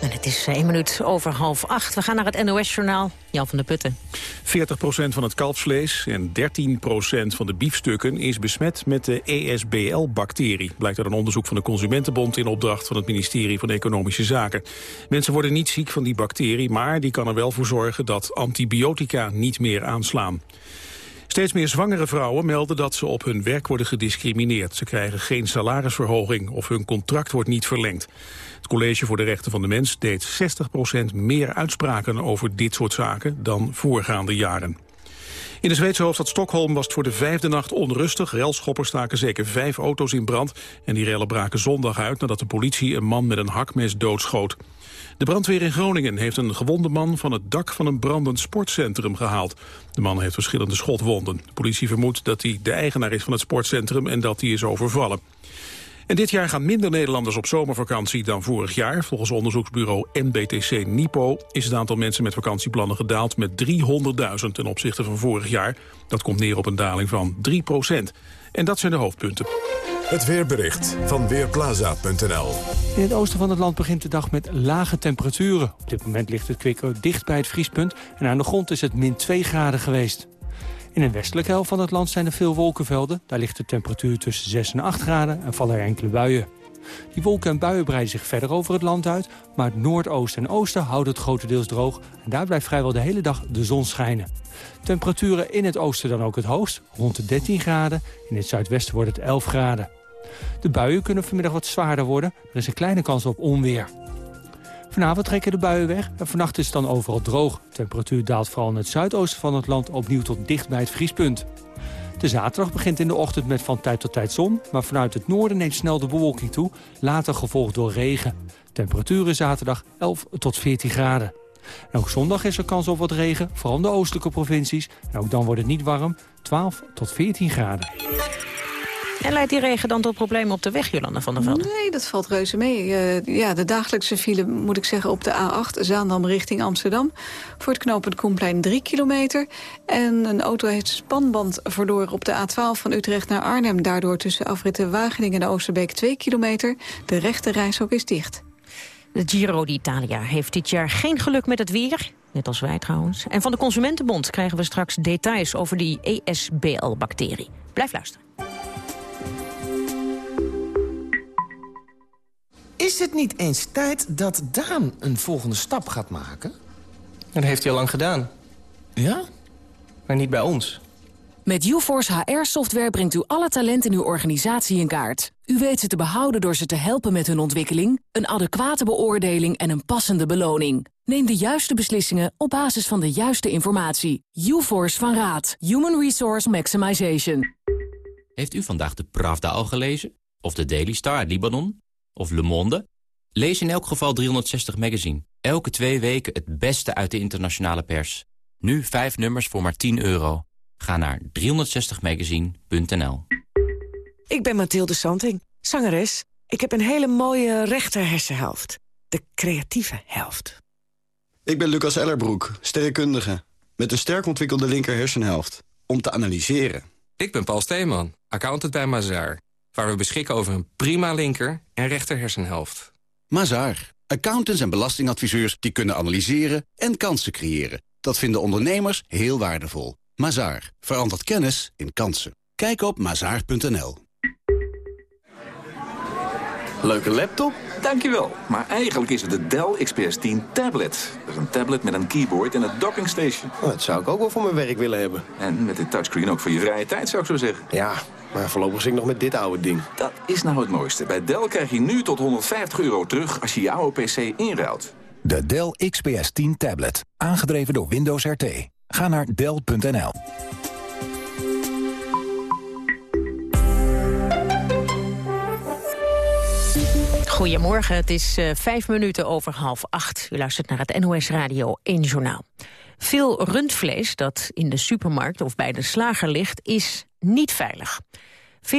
En het is één minuut over half acht. We gaan naar het NOS-journaal. Jan van der Putten. 40% van het kalfsvlees en 13% van de biefstukken... is besmet met de ESBL-bacterie. Blijkt uit een onderzoek van de Consumentenbond... in opdracht van het ministerie van Economische Zaken. Mensen worden niet ziek van die bacterie... maar die kan er wel voor zorgen dat antibiotica niet meer aanslaan. Steeds meer zwangere vrouwen melden dat ze op hun werk worden gediscrimineerd. Ze krijgen geen salarisverhoging of hun contract wordt niet verlengd. Het College voor de Rechten van de Mens deed 60% meer uitspraken over dit soort zaken dan voorgaande jaren. In de Zweedse hoofdstad Stockholm was het voor de vijfde nacht onrustig. Relschoppers staken zeker vijf auto's in brand. En die rellen braken zondag uit nadat de politie een man met een hakmes doodschoot. De brandweer in Groningen heeft een gewonde man van het dak van een brandend sportcentrum gehaald. De man heeft verschillende schotwonden. De politie vermoedt dat hij de eigenaar is van het sportcentrum en dat hij is overvallen. En dit jaar gaan minder Nederlanders op zomervakantie dan vorig jaar. Volgens onderzoeksbureau NBTC Nipo is het aantal mensen met vakantieplannen gedaald met 300.000 ten opzichte van vorig jaar. Dat komt neer op een daling van 3% En dat zijn de hoofdpunten. Het weerbericht van Weerplaza.nl In het oosten van het land begint de dag met lage temperaturen. Op dit moment ligt het kwik dicht bij het vriespunt... en aan de grond is het min 2 graden geweest. In de westelijke helft van het land zijn er veel wolkenvelden. Daar ligt de temperatuur tussen 6 en 8 graden en vallen er enkele buien. Die wolken en buien breiden zich verder over het land uit... maar het noordoosten en oosten houden het grotendeels droog... en daar blijft vrijwel de hele dag de zon schijnen. Temperaturen in het oosten dan ook het hoogst, rond de 13 graden. In het zuidwesten wordt het 11 graden. De buien kunnen vanmiddag wat zwaarder worden. Er is een kleine kans op onweer. Vanavond trekken de buien weg en vannacht is het dan overal droog. De temperatuur daalt vooral in het zuidoosten van het land opnieuw tot dicht bij het vriespunt. De zaterdag begint in de ochtend met van tijd tot tijd zon... maar vanuit het noorden neemt snel de bewolking toe, later gevolgd door regen. Temperaturen zaterdag 11 tot 14 graden. En ook zondag is er kans op wat regen, vooral in de oostelijke provincies. En ook dan wordt het niet warm, 12 tot 14 graden. En leidt die regen dan tot problemen op de weg, Jolanda van der Velde? Nee, dat valt reuze mee. Uh, ja, de dagelijkse file, moet ik zeggen, op de A8 Zaandam richting Amsterdam. Voor het knooppunt Koenplein 3 kilometer. En een auto heeft spanband verloren op de A12 van Utrecht naar Arnhem. Daardoor tussen afritten Wageningen en Oosterbeek 2 kilometer. De rechte reishok is dicht. De Giro d'Italia heeft dit jaar geen geluk met het weer. Net als wij trouwens. En van de Consumentenbond krijgen we straks details over die ESBL-bacterie. Blijf luisteren. Is het niet eens tijd dat Daan een volgende stap gaat maken? Dat heeft hij al lang gedaan. Ja? Maar niet bij ons. Met UForce HR-software brengt u alle talenten in uw organisatie in kaart. U weet ze te behouden door ze te helpen met hun ontwikkeling... een adequate beoordeling en een passende beloning. Neem de juiste beslissingen op basis van de juiste informatie. UForce van Raad. Human Resource Maximization. Heeft u vandaag de Pravda al gelezen? Of de Daily Star uit Libanon? Of Le Monde? Lees in elk geval 360 Magazine. Elke twee weken het beste uit de internationale pers. Nu vijf nummers voor maar 10 euro. Ga naar 360magazine.nl Ik ben Mathilde Santing, zangeres. Ik heb een hele mooie rechter hersenhelft. De creatieve helft. Ik ben Lucas Ellerbroek, sterrenkundige. Met een sterk ontwikkelde linker hersenhelft. Om te analyseren. Ik ben Paul Steeman, accountant bij Mazaar. Waar we beschikken over een prima linker en rechter hersenhelft. Mazaar. Accountants en belastingadviseurs die kunnen analyseren en kansen creëren. Dat vinden ondernemers heel waardevol. Mazaar. Verandert kennis in kansen. Kijk op mazaar.nl. Leuke laptop? Dankjewel. Maar eigenlijk is het de Dell XPS 10 tablet. Dat is een tablet met een keyboard en een docking station. Oh, dat zou ik ook wel voor mijn werk willen hebben. En met dit touchscreen ook voor je vrije tijd, zou ik zo zeggen. Ja, maar voorlopig zit ik nog met dit oude ding. Dat is nou het mooiste. Bij Dell krijg je nu tot 150 euro terug als je jouw PC inruilt. De Dell XPS 10 tablet. Aangedreven door Windows RT. Ga naar dell.nl. Goedemorgen, het is uh, vijf minuten over half acht. U luistert naar het NOS Radio 1 Journaal. Veel rundvlees dat in de supermarkt of bij de slager ligt, is niet veilig. 40%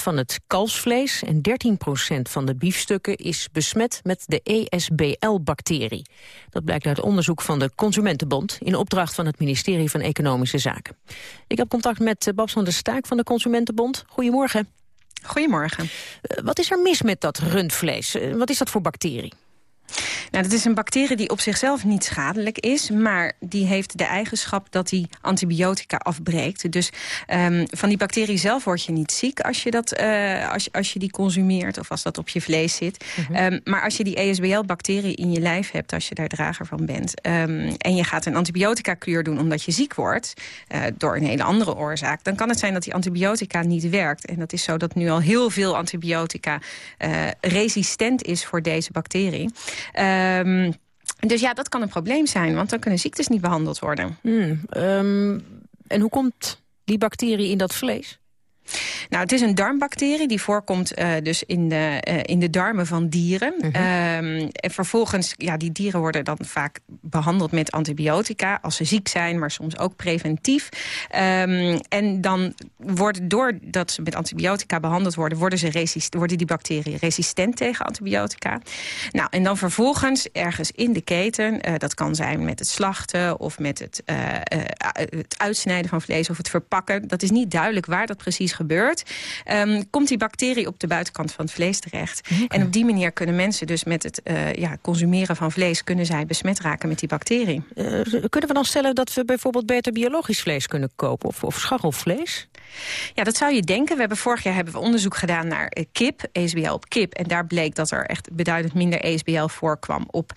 van het kalfsvlees en 13% van de biefstukken is besmet met de ESBL-bacterie. Dat blijkt uit onderzoek van de Consumentenbond in opdracht van het ministerie van Economische Zaken. Ik heb contact met Babs van der Staak van de Consumentenbond. Goedemorgen. Goedemorgen. Uh, wat is er mis met dat rundvlees? Uh, wat is dat voor bacterie? Nou, dat is een bacterie die op zichzelf niet schadelijk is... maar die heeft de eigenschap dat die antibiotica afbreekt. Dus um, van die bacterie zelf word je niet ziek als je, dat, uh, als, als je die consumeert... of als dat op je vlees zit. Mm -hmm. um, maar als je die ESBL-bacterie in je lijf hebt, als je daar drager van bent... Um, en je gaat een antibiotica-kuur doen omdat je ziek wordt... Uh, door een hele andere oorzaak... dan kan het zijn dat die antibiotica niet werkt. En dat is zo dat nu al heel veel antibiotica uh, resistent is voor deze bacterie... Um, dus ja, dat kan een probleem zijn, want dan kunnen ziektes niet behandeld worden. Hmm, um, en hoe komt die bacterie in dat vlees? Nou, het is een darmbacterie die voorkomt uh, dus in de, uh, in de darmen van dieren. -huh. um, en vervolgens, ja, die dieren worden dan vaak behandeld met antibiotica... als ze ziek zijn, maar soms ook preventief. Um, en dan worden, doordat ze met antibiotica behandeld worden... worden, ze resist, worden die bacteriën resistent tegen antibiotica. Nou, en dan vervolgens ergens in de keten... Uh, dat kan zijn met het slachten of met het, het uitsnijden van vlees... of het verpakken. Dat is niet duidelijk waar dat precies gebeurt... Um, komt die bacterie op de buitenkant van het vlees terecht. Okay. En op die manier kunnen mensen dus met het uh, ja, consumeren van vlees... kunnen zij besmet raken met die bacterie. Uh, kunnen we dan stellen dat we bijvoorbeeld beter biologisch vlees kunnen kopen? Of, of scharrelvlees? Ja, dat zou je denken. We hebben vorig jaar hebben we onderzoek gedaan naar uh, kip, ESBL op kip. En daar bleek dat er echt beduidend minder ESBL voorkwam op,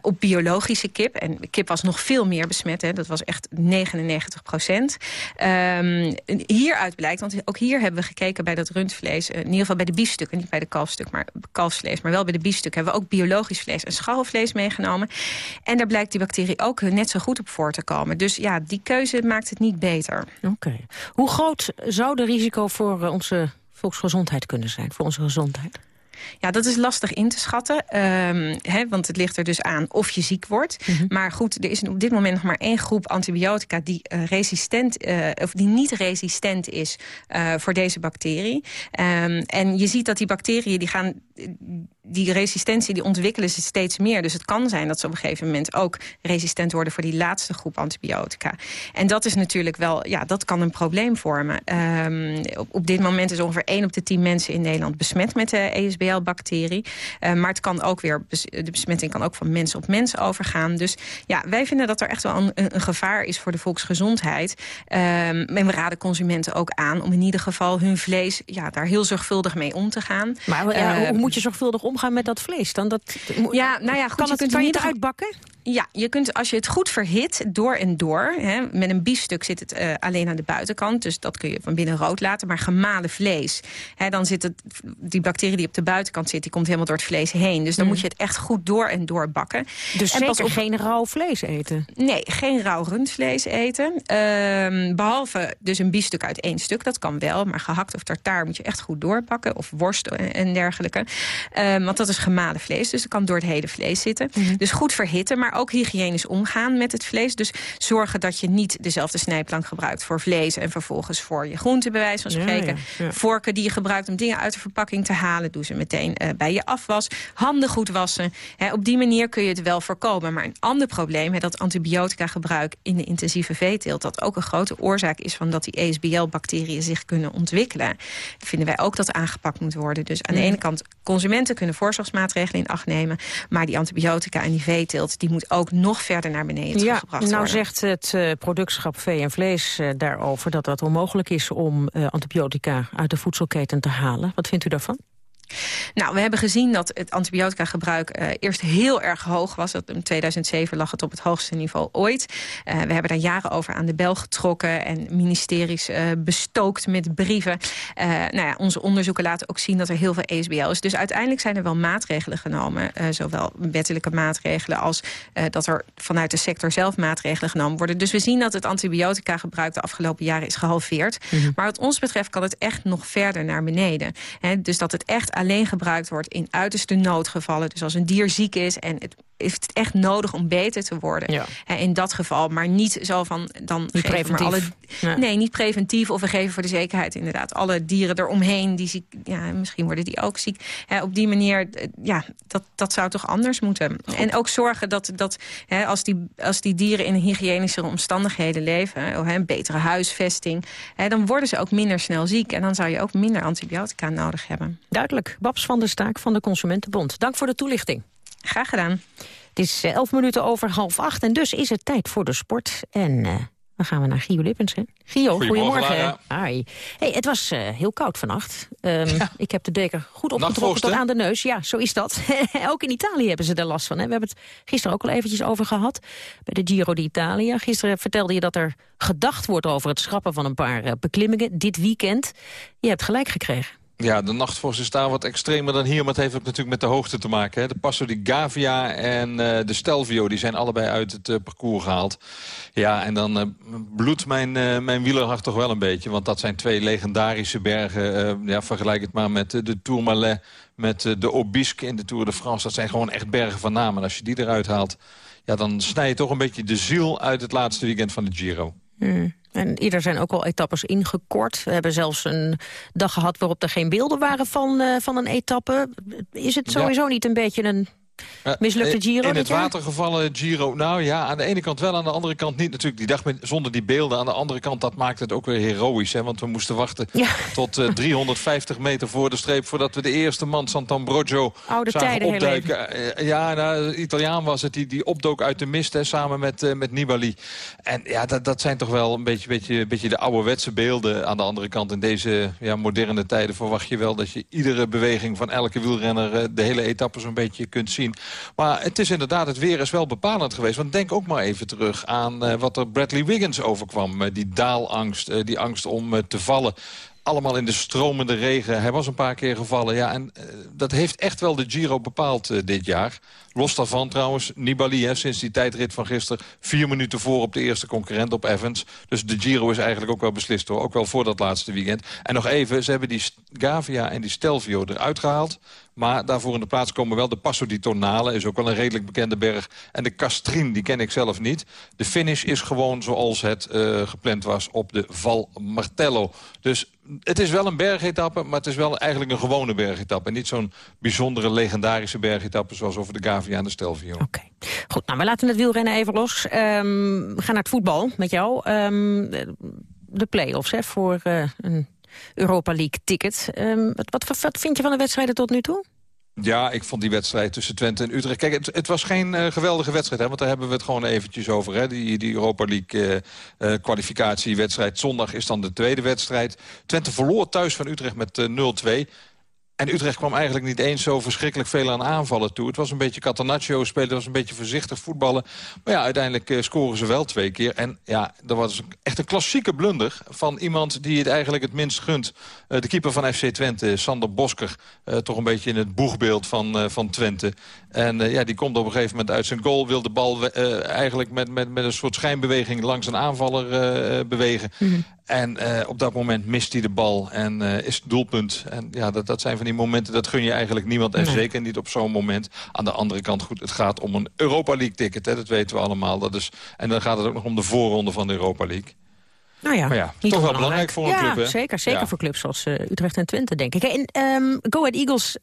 op biologische kip. En kip was nog veel meer besmet. Hè. Dat was echt 99 procent. Um, hieruit blijkt, want ook hier hebben we gekeken bij dat rundvlees. Uh, in ieder geval bij de biefstukken, niet bij de kalfstuk, maar kalfsvlees. Maar wel bij de biefstukken hebben we ook biologisch vlees en scharrelvlees meegenomen. En daar blijkt die bacterie ook net zo goed op voor te komen. Dus ja, die keuze maakt het niet beter. Oké. Hoe groot zou de risico voor uh, onze volksgezondheid kunnen zijn, voor onze gezondheid? Ja, dat is lastig in te schatten. Um, hè, want het ligt er dus aan of je ziek wordt. Mm -hmm. Maar goed, er is op dit moment nog maar één groep antibiotica... die, uh, resistent, uh, of die niet resistent is uh, voor deze bacterie. Um, en je ziet dat die bacteriën die gaan die resistentie die ontwikkelen ze steeds meer. Dus het kan zijn dat ze op een gegeven moment ook resistent worden... voor die laatste groep antibiotica. En dat is natuurlijk wel, ja, dat kan een probleem vormen. Um, op, op dit moment is ongeveer 1 op de 10 mensen in Nederland besmet met de ESBL-bacterie. Uh, maar het kan ook weer, de besmetting kan ook van mens op mens overgaan. Dus ja, wij vinden dat er echt wel een, een gevaar is voor de volksgezondheid. Um, en we raden consumenten ook aan om in ieder geval hun vlees... Ja, daar heel zorgvuldig mee om te gaan. Maar uh, hoe moet je zorgvuldig omgaan met dat vlees dan? Dat, ja, nou ja, goed, kan, je het, kunt kan je niet het uitbakken? Ja, je kunt, als je het goed verhit, door en door... Hè, met een biefstuk zit het uh, alleen aan de buitenkant... dus dat kun je van binnen rood laten. Maar gemalen vlees, hè, dan zit het, die bacterie die op de buitenkant zit... die komt helemaal door het vlees heen. Dus dan mm. moet je het echt goed door en door bakken. Dus en pas op... geen rauw vlees eten? Nee, geen rauw rundvlees eten. Uh, behalve dus een biefstuk uit één stuk, dat kan wel. Maar gehakt of tartaar moet je echt goed doorbakken. Of worst en dergelijke. Uh, want dat is gemalen vlees, dus het kan door het hele vlees zitten. Mm -hmm. Dus goed verhitten, maar ook hygiënisch omgaan met het vlees. Dus zorgen dat je niet dezelfde snijplank gebruikt voor vlees... en vervolgens voor je groente, bij wijze van spreken. Ja, ja, ja. Vorken die je gebruikt om dingen uit de verpakking te halen... doe ze meteen uh, bij je afwas. Handen goed wassen. He, op die manier kun je het wel voorkomen. Maar een ander probleem, he, dat antibiotica gebruik in de intensieve veeteelt... dat ook een grote oorzaak is van dat die ESBL-bacteriën zich kunnen ontwikkelen. vinden wij ook dat aangepakt moet worden. Dus aan de ene kant, consumenten kunnen voorzorgsmaatregelen in acht nemen... maar die antibiotica en die veeteelt, die moet ook nog verder naar beneden ja, gebracht worden. Nou zegt het uh, productschap vee en vlees uh, daarover dat dat onmogelijk is om uh, antibiotica uit de voedselketen te halen. Wat vindt u daarvan? Nou, we hebben gezien dat het antibiotica-gebruik uh, eerst heel erg hoog was. Dat in 2007 lag het op het hoogste niveau ooit. Uh, we hebben daar jaren over aan de bel getrokken... en ministeries uh, bestookt met brieven. nou ja, onze onderzoeken laten ook zien dat er heel veel ESBL is. Dus uiteindelijk zijn er wel maatregelen genomen. zowel wettelijke maatregelen als dat er vanuit de sector zelf maatregelen genomen worden. Dus we zien dat het antibiotica-gebruik de afgelopen jaren is gehalveerd. Mm -hmm. Maar wat ons betreft kan het echt nog verder naar beneden. He, dus dat het echt alleen gebruikt wordt in uiterste noodgevallen. Dus als een dier ziek is en het heeft het echt nodig om beter te worden. Ja. in dat geval, maar niet zo van... Dan niet preventief. alle, Nee, niet preventief. Of we geven voor de zekerheid inderdaad alle dieren eromheen. Die ziek, ja, misschien worden die ook ziek. op die manier, eh, ja, dat, dat zou toch anders moeten. En ook zorgen dat, dat als, die, als die dieren in hygiënische omstandigheden leven... of een betere huisvesting, dan worden ze ook minder snel ziek. En dan zou je ook minder antibiotica nodig hebben. Duidelijk. Babs van der Staak van de Consumentenbond. Dank voor de toelichting. Graag gedaan. Het is eh, elf minuten over half acht en dus is het tijd voor de sport. En uh, dan gaan we naar Gio Lippens. Hè? Gio, goedemorgen. Hi. Hey, het was uh, heel koud vannacht. Um, Ik heb de deken goed opgetrokken tot aan de neus. Ja, zo is dat. ook in Italië hebben ze er last van. Hè? We hebben het gisteren ook al eventjes over gehad. Bij de Giro d'Italia. Gisteren vertelde je dat er gedacht wordt over het schrappen van een paar beklimmingen dit weekend. Je hebt gelijk gekregen. Ja, de nachtvorst is daar wat extremer dan hier. Maar het heeft ook natuurlijk met de hoogte te maken. Hè. De Passo di Gavia en uh, de Stelvio die zijn allebei uit het uh, parcours gehaald. Ja, en dan uh, bloedt mijn, mijn wielerhart toch wel een beetje. Want dat zijn twee legendarische bergen. ja, vergelijk het maar met de Tourmalet, met de Obisque in de Tour de France. Dat zijn gewoon echt bergen van naam. En als je die eruit haalt, ja, dan snij je toch een beetje de ziel uit het laatste weekend van de Giro. Hmm. En ieder zijn ook al etappes ingekort. We hebben zelfs een dag gehad waarop er geen beelden waren van, uh, van een etappe. Is het sowieso niet een beetje een Mislukte Giro In het watergevallen Giro, nou ja, aan de ene kant wel, aan de andere kant niet. Natuurlijk, die dag met, zonder die beelden. Aan de andere kant, dat maakt het ook weer heroïsch. Hè, want we moesten wachten tot uh, eh, 350 meter voor de streep... voordat we de eerste man, Sant'Ambrogio, zagen opduiken. Uh, ja, nou, Italiaan was het, die, die opdook uit de mist hè, samen met, uh, met Nibali. En ja, dat, dat zijn toch wel een beetje, beetje, beetje de ouderwetse beelden. Aan de andere kant, in deze ja, moderne tijden verwacht je wel... dat je iedere beweging van elke wielrenner de hele etappe zo'n beetje kunt zien. Maar het is inderdaad, het weer is wel bepalend geweest. Want denk ook maar even terug aan uh, wat er Bradley Wiggins overkwam. Uh, die daalangst, uh, die angst om te vallen allemaal in de stromende regen. Hij was een paar keer gevallen. Ja, en dat heeft echt wel de Giro bepaald dit jaar. Los daarvan trouwens, Nibali hè, sinds die tijdrit van gisteren... vier minuten voor op de eerste concurrent op Evans. Dus de Giro is eigenlijk ook wel beslist hoor. Ook wel voor dat laatste weekend. En nog even, ze hebben die Gavia en die Stelvio eruit gehaald. Maar daarvoor in de plaats komen wel de Passo di Tonale. Is ook wel een redelijk bekende berg. En de Castrin, die ken ik zelf niet. De finish is gewoon zoals het uh, gepland was op de Val Martello. Dus het is wel een bergetappe, maar het is wel eigenlijk een gewone bergetappe. En niet zo'n bijzondere legendarische bergetappe zoals over de Gavia en de Stelvio. Oké. Goed, nou we laten het wielrennen even los. Um, we gaan naar het voetbal met jou. Um, de play-offs hè, voor uh, een Europa League ticket. Um, wat, wat, vind je van de wedstrijden tot nu toe? Ja, ik vond die wedstrijd tussen Twente en Utrecht... Kijk, het, het was geen uh, geweldige wedstrijd, hè, want daar hebben we het gewoon eventjes over. Hè, die, die Europa League uh, uh, kwalificatiewedstrijd. Zondag is dan de tweede wedstrijd. Twente verloor thuis van Utrecht met 0-2. En Utrecht kwam eigenlijk niet eens zo verschrikkelijk veel aan aanvallen toe. Het was een beetje Catanaccio spelen, het was een beetje voorzichtig voetballen. Maar ja, uiteindelijk uh, scoren ze wel twee keer. En ja, dat was echt een klassieke blunder van iemand die het eigenlijk het minst gunt. Uh, de keeper van FC Twente, Sander Bosker. Uh, toch een beetje in het boegbeeld van, van Twente. En ja, die komt op een gegeven moment uit zijn goal. Wil de bal eigenlijk met, met, met een soort schijnbeweging langs een aanvaller bewegen. Mhm. En uh, op dat moment mist hij de bal en uh, is het doelpunt. En ja, dat, dat zijn van die momenten, dat gun je eigenlijk niemand. En zeker niet op zo'n moment. Aan de andere kant, goed, het gaat om een Europa League ticket. Hè, dat weten we allemaal. Dat is, en dan gaat het ook nog om de voorronde van de Europa League. Nou ja, maar ja toch wel belangrijk voor een club, hè? Zeker, zeker voor clubs zoals uh, Utrecht en Twente, denk ik. En um, Go Ahead Eagles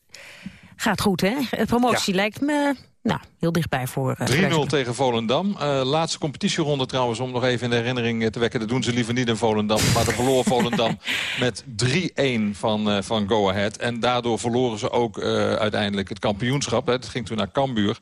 gaat goed, hè? Promotie lijkt me nou, heel dichtbij voor... Uh, 3-0 tegen Volendam. Uh, laatste competitieronde trouwens, om nog even in de herinnering te wekken. Dat doen ze liever niet in Volendam. Maar de verloor Volendam met 3-1 van, uh, van Go Ahead. En daardoor verloren ze ook uiteindelijk het kampioenschap. Hè. Het ging toen naar Cambuur.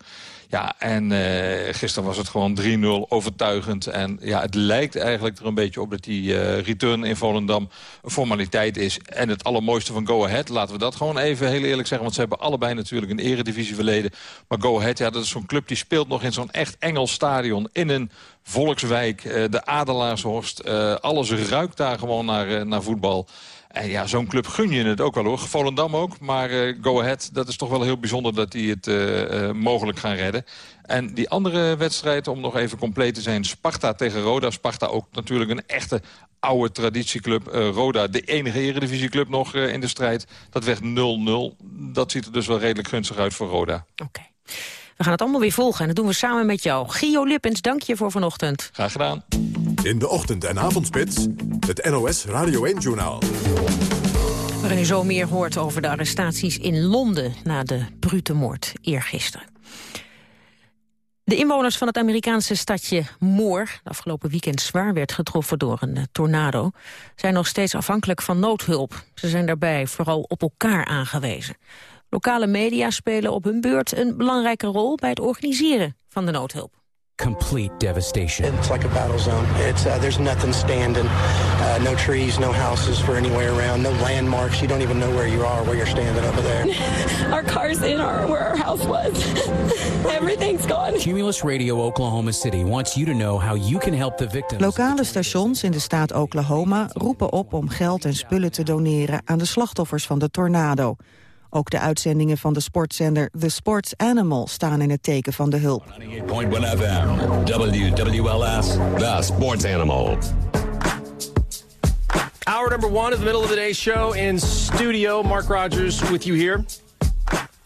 Ja, en uh, gisteren was het gewoon 3-0 overtuigend. En ja, het lijkt eigenlijk er een beetje op dat die uh, return in Volendam een formaliteit is. En het allermooiste van Go Ahead, laten we dat gewoon even heel eerlijk zeggen. Want ze hebben allebei natuurlijk een eredivisie verleden. Maar Go Ahead, ja, dat is zo'n club die speelt nog in zo'n echt Engels stadion. In een volkswijk, uh, de Adelaarshorst. alles ruikt daar gewoon naar, naar voetbal. En ja, zo'n club gun je het ook wel hoor. Volendam ook, maar uh, Go Ahead, dat is toch wel heel bijzonder dat die het uh, mogelijk gaan redden. En die andere wedstrijd, om nog even compleet te zijn... Sparta tegen Roda. Sparta ook natuurlijk een echte oude traditieclub. Roda, de enige eredivisieclub nog in de strijd. Dat werd 0-0. Dat ziet er dus wel redelijk gunstig uit voor Roda. Oké. We gaan het allemaal weer volgen en dat doen we samen met jou. Gio Lippens, dank je voor vanochtend. Graag gedaan. In de ochtend- en avondspits, het NOS Radio 1-journaal. Waarin u zo meer hoort over de arrestaties in Londen... na de brute moord eergisteren. De inwoners van het Amerikaanse stadje Moore... de afgelopen weekend zwaar werd getroffen door een uh, tornado... zijn nog steeds afhankelijk van noodhulp. Ze zijn daarbij vooral op elkaar aangewezen. Lokale media spelen op hun beurt een belangrijke rol... bij het organiseren van de noodhulp complete devastation. It's like a battle zone. It's uh, there's nothing standing, uh, no trees, no houses for anywhere around, no landmarks. You don't even know where you are, where you're standing over there. our car's in our where our house was. Everything's gone. Cumulus Radio Oklahoma City wants you to know how you can help the victims. Lokale stations in de staat Oklahoma roepen op om geld en spullen te doneren aan de slachtoffers van de tornado. Ook de uitzendingen van de sportzender The Sports Animal staan in het teken van de hulp. 98.1 FM, WWLS, The Sports Animal. Hour number one of the middle of the day show in studio. Mark Rogers with you here.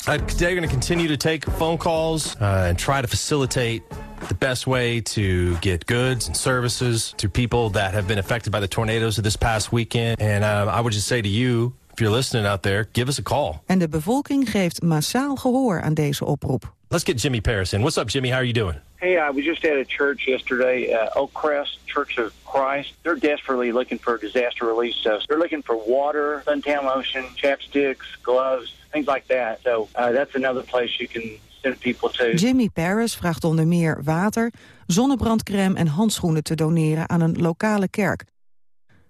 Uh, today we're going to continue to take phone calls uh, and try to facilitate the best way to get goods and services to people that have been affected by the tornadoes of this past weekend. And uh, I would just say to you, if you're listening out there, give us a call. En de bevolking geeft massaal gehoor aan deze oproep. Let's get Jimmy Paris in. What's up, Jimmy? How are you doing? Hey, I was just at a church yesterday, uh, Oak Crest Church of Christ. They're desperately looking for disaster relief stuff. They're looking for water, suntan lotion, chapsticks, gloves, things like that. So uh, that's another place you can send people to. Jimmy Paris vraagt onder meer water, zonnebrandcrème en handschoenen te doneren aan een lokale kerk.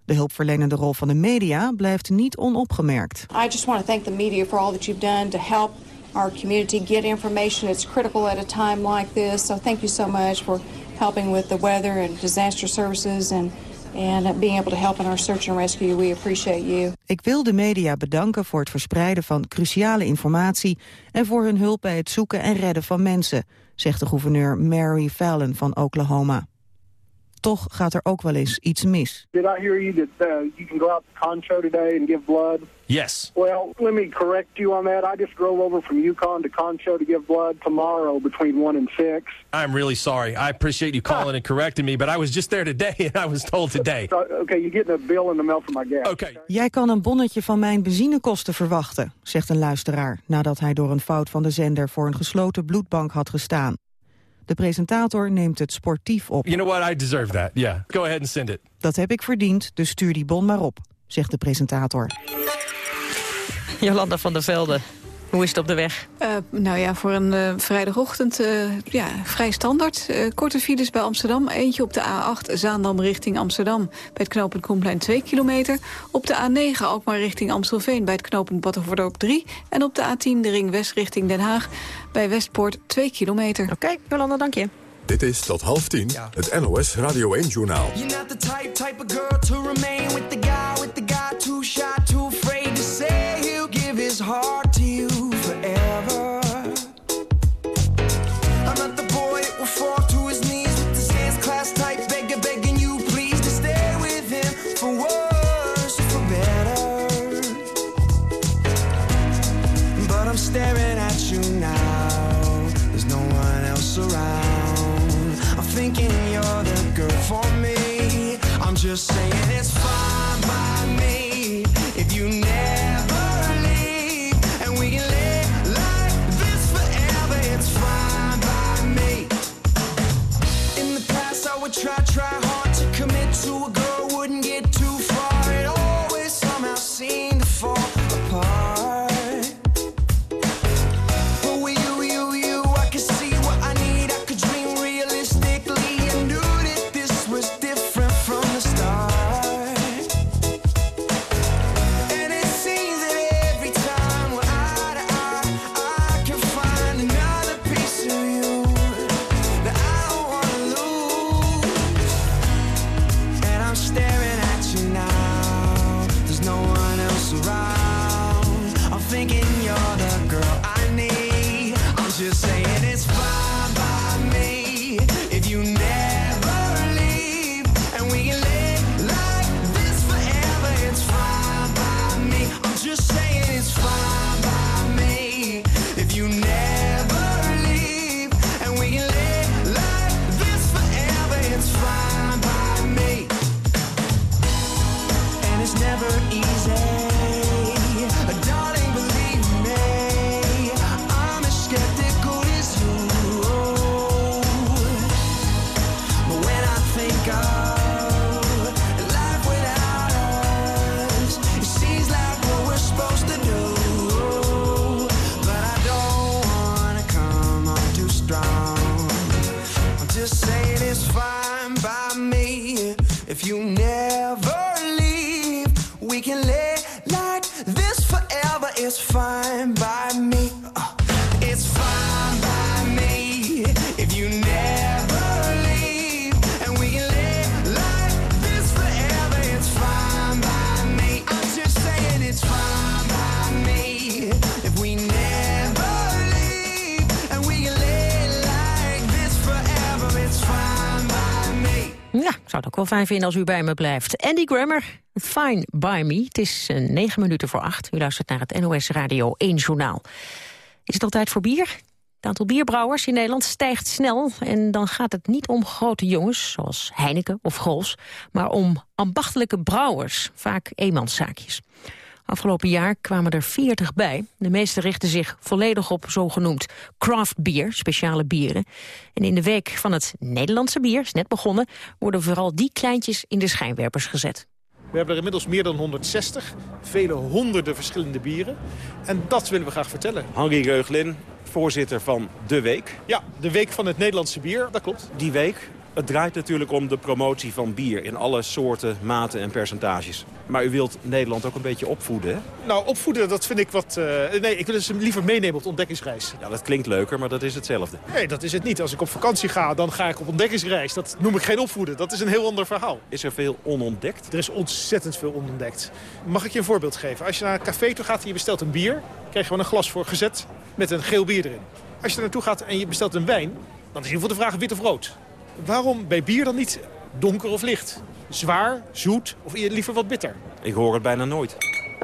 De hulpverlenende rol van de media blijft niet onopgemerkt. I just want to thank the media for all that you've done to help our community get information. It's critical at a time like this. So thank you so much for helping with the weather and disaster services and and being able to help in our search and rescue. We appreciate you. Ik wil de media bedanken voor het verspreiden van cruciale informatie en voor hun hulp bij het zoeken en redden van mensen, zegt de gouverneur Mary Fallon van Oklahoma. Toch gaat er ook wel eens iets mis. Did I hear you that uh, you can go out to Concho today and give blood? Yes. Well, let me correct you on that. I just drove over from Yukon to Concho to give blood tomorrow between 1 and 6. I'm really sorry. I appreciate you calling and correcting me, but I was just there today and I was told today. So, okay, you're getting a bill in the mail for my gas. Okay. Jij kan een bonnetje van mijn benzinekosten verwachten, zegt een luisteraar... nadat hij door een fout van de zender voor een gesloten bloedbank had gestaan. De presentator neemt het sportief op. You know what, I deserve that. Yeah, go ahead and send it. Dat heb ik verdiend, dus stuur die bon maar op, zegt de presentator. Jolanda van der Velde, hoe is het op de weg? Uh, nou ja, voor een uh, vrijdagochtend uh, ja, vrij standaard. korte files bij Amsterdam. Eentje op de A8 Zaandam richting Amsterdam. Bij het knooppunt Koenplein 2 kilometer. Op de A9 Alkmaar richting Amstelveen bij het knooppunt Battenverdorp 3. En op de A10 de ring west richting Den Haag. Bij Westpoort 2 kilometer. Oké, okay, Jolanda, dank je. Dit is tot half tien het NOS Radio 1-journaal. You're not the type, type of girl to remain with the guy, with the guy too shy, fijn als u bij me blijft. Andy Grammer, Fine By Me. Het is eh, negen minuten voor acht. U luistert naar het NOS Radio 1 Journaal. Is het al tijd voor bier? Het aantal bierbrouwers in Nederland stijgt snel. En dan gaat het niet om grote jongens, zoals Heineken of Grols... maar om ambachtelijke brouwers, vaak eenmanszaakjes. Afgelopen jaar kwamen er 40 bij. De meeste richten zich volledig op zogenoemd craft beer, speciale bieren. En in de week van het Nederlandse bier, is net begonnen... worden vooral die kleintjes in de schijnwerpers gezet. We hebben er inmiddels meer dan 160, vele honderden verschillende bieren. En dat willen we graag vertellen. Henri Reuglin, voorzitter van De Week. Ja, de Week van het Nederlandse Bier, dat klopt. Die week, het draait natuurlijk om de promotie van bier... in alle soorten, maten en percentages. Maar u wilt Nederland ook een beetje opvoeden, hè? Nou, opvoeden, dat vind ik wat... eh, nee, ik wil ze liever meenemen op de ontdekkingsreis. Ja, dat klinkt leuker, maar dat is hetzelfde. Nee, dat is het niet. Als ik op vakantie ga, dan ga ik op ontdekkingsreis. Dat noem ik geen opvoeden. Dat is een heel ander verhaal. Is er veel onontdekt? Er is ontzettend veel onontdekt. Mag ik je een voorbeeld geven? Als je naar een café toe gaat en je bestelt een bier... krijg je gewoon een glas voor gezet met een geel bier erin. Als je er naartoe gaat en je bestelt een wijn... dan is in ieder geval de vraag wit of rood. Waarom bij bier dan niet donker of licht? Zwaar, zoet of liever wat bitter? Ik hoor het bijna nooit.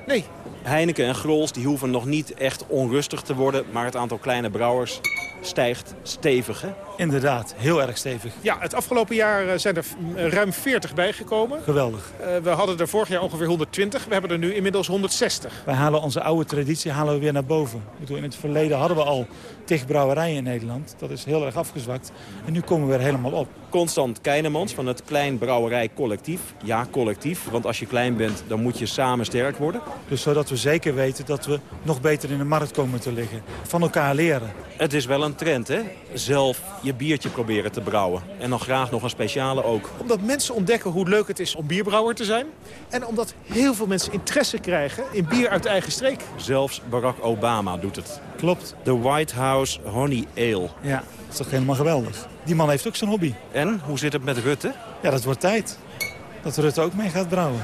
Nee. Heineken en Grols die hoeven nog niet echt onrustig te worden... maar het aantal kleine brouwers stijgt stevig, hè? Inderdaad, heel erg stevig. Ja, het afgelopen jaar eh, zijn er eh, ruim 40 bijgekomen. Geweldig. Eh, we hadden er vorig jaar ongeveer 120. We hebben er nu inmiddels 160. Wij halen onze oude traditie halen we weer naar boven. Ik bedoel, in het verleden hadden we al tig brouwerijen in Nederland. Dat is heel erg afgezwakt. En nu komen we weer helemaal op. Constant Keinemans van het Klein Brouwerij Collectief. Ja, collectief, want als je klein bent, dan moet je samen sterk worden. Dus zodat we zeker weten dat we nog beter in de markt komen te liggen. Van elkaar leren. Het is wel een trend, hè? Zelf je biertje proberen te brouwen. En dan graag nog een speciale ook. Omdat mensen ontdekken hoe leuk het is om bierbrouwer te zijn. En omdat heel veel mensen interesse krijgen in bier uit eigen streek. Zelfs Barack Obama doet het. Klopt. De White House Honey Ale. Ja, dat is toch helemaal geweldig. Die man heeft ook zijn hobby. En, hoe zit het met Rutte? Ja, dat wordt tijd. Dat Rutte ook mee gaat brouwen.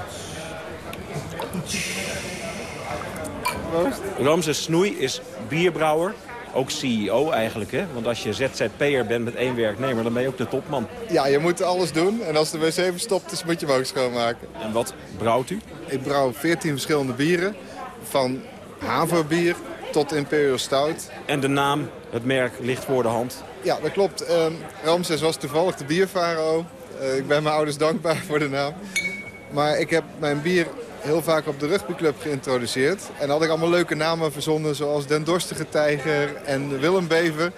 Ramses Snoei is bierbrouwer. Ook CEO eigenlijk, hè? Want als je ZZP'er bent met één werknemer, dan ben je ook de topman. Ja, je moet alles doen. En als de wc verstopt is, moet je hem ook schoonmaken. En wat brouwt u? Ik brouw 14 verschillende bieren. Van haverbier tot Imperial Stout. En de naam, het merk, ligt voor de hand. Ja, dat klopt. Ehm, Ramses was toevallig de bierfarao. Eh, ik ben mijn ouders dankbaar voor de naam. Maar ik heb mijn bier heel vaak op de rugbyclub geïntroduceerd. En had ik allemaal leuke namen verzonnen, zoals Den Dorstige Tijger en Willem Bever.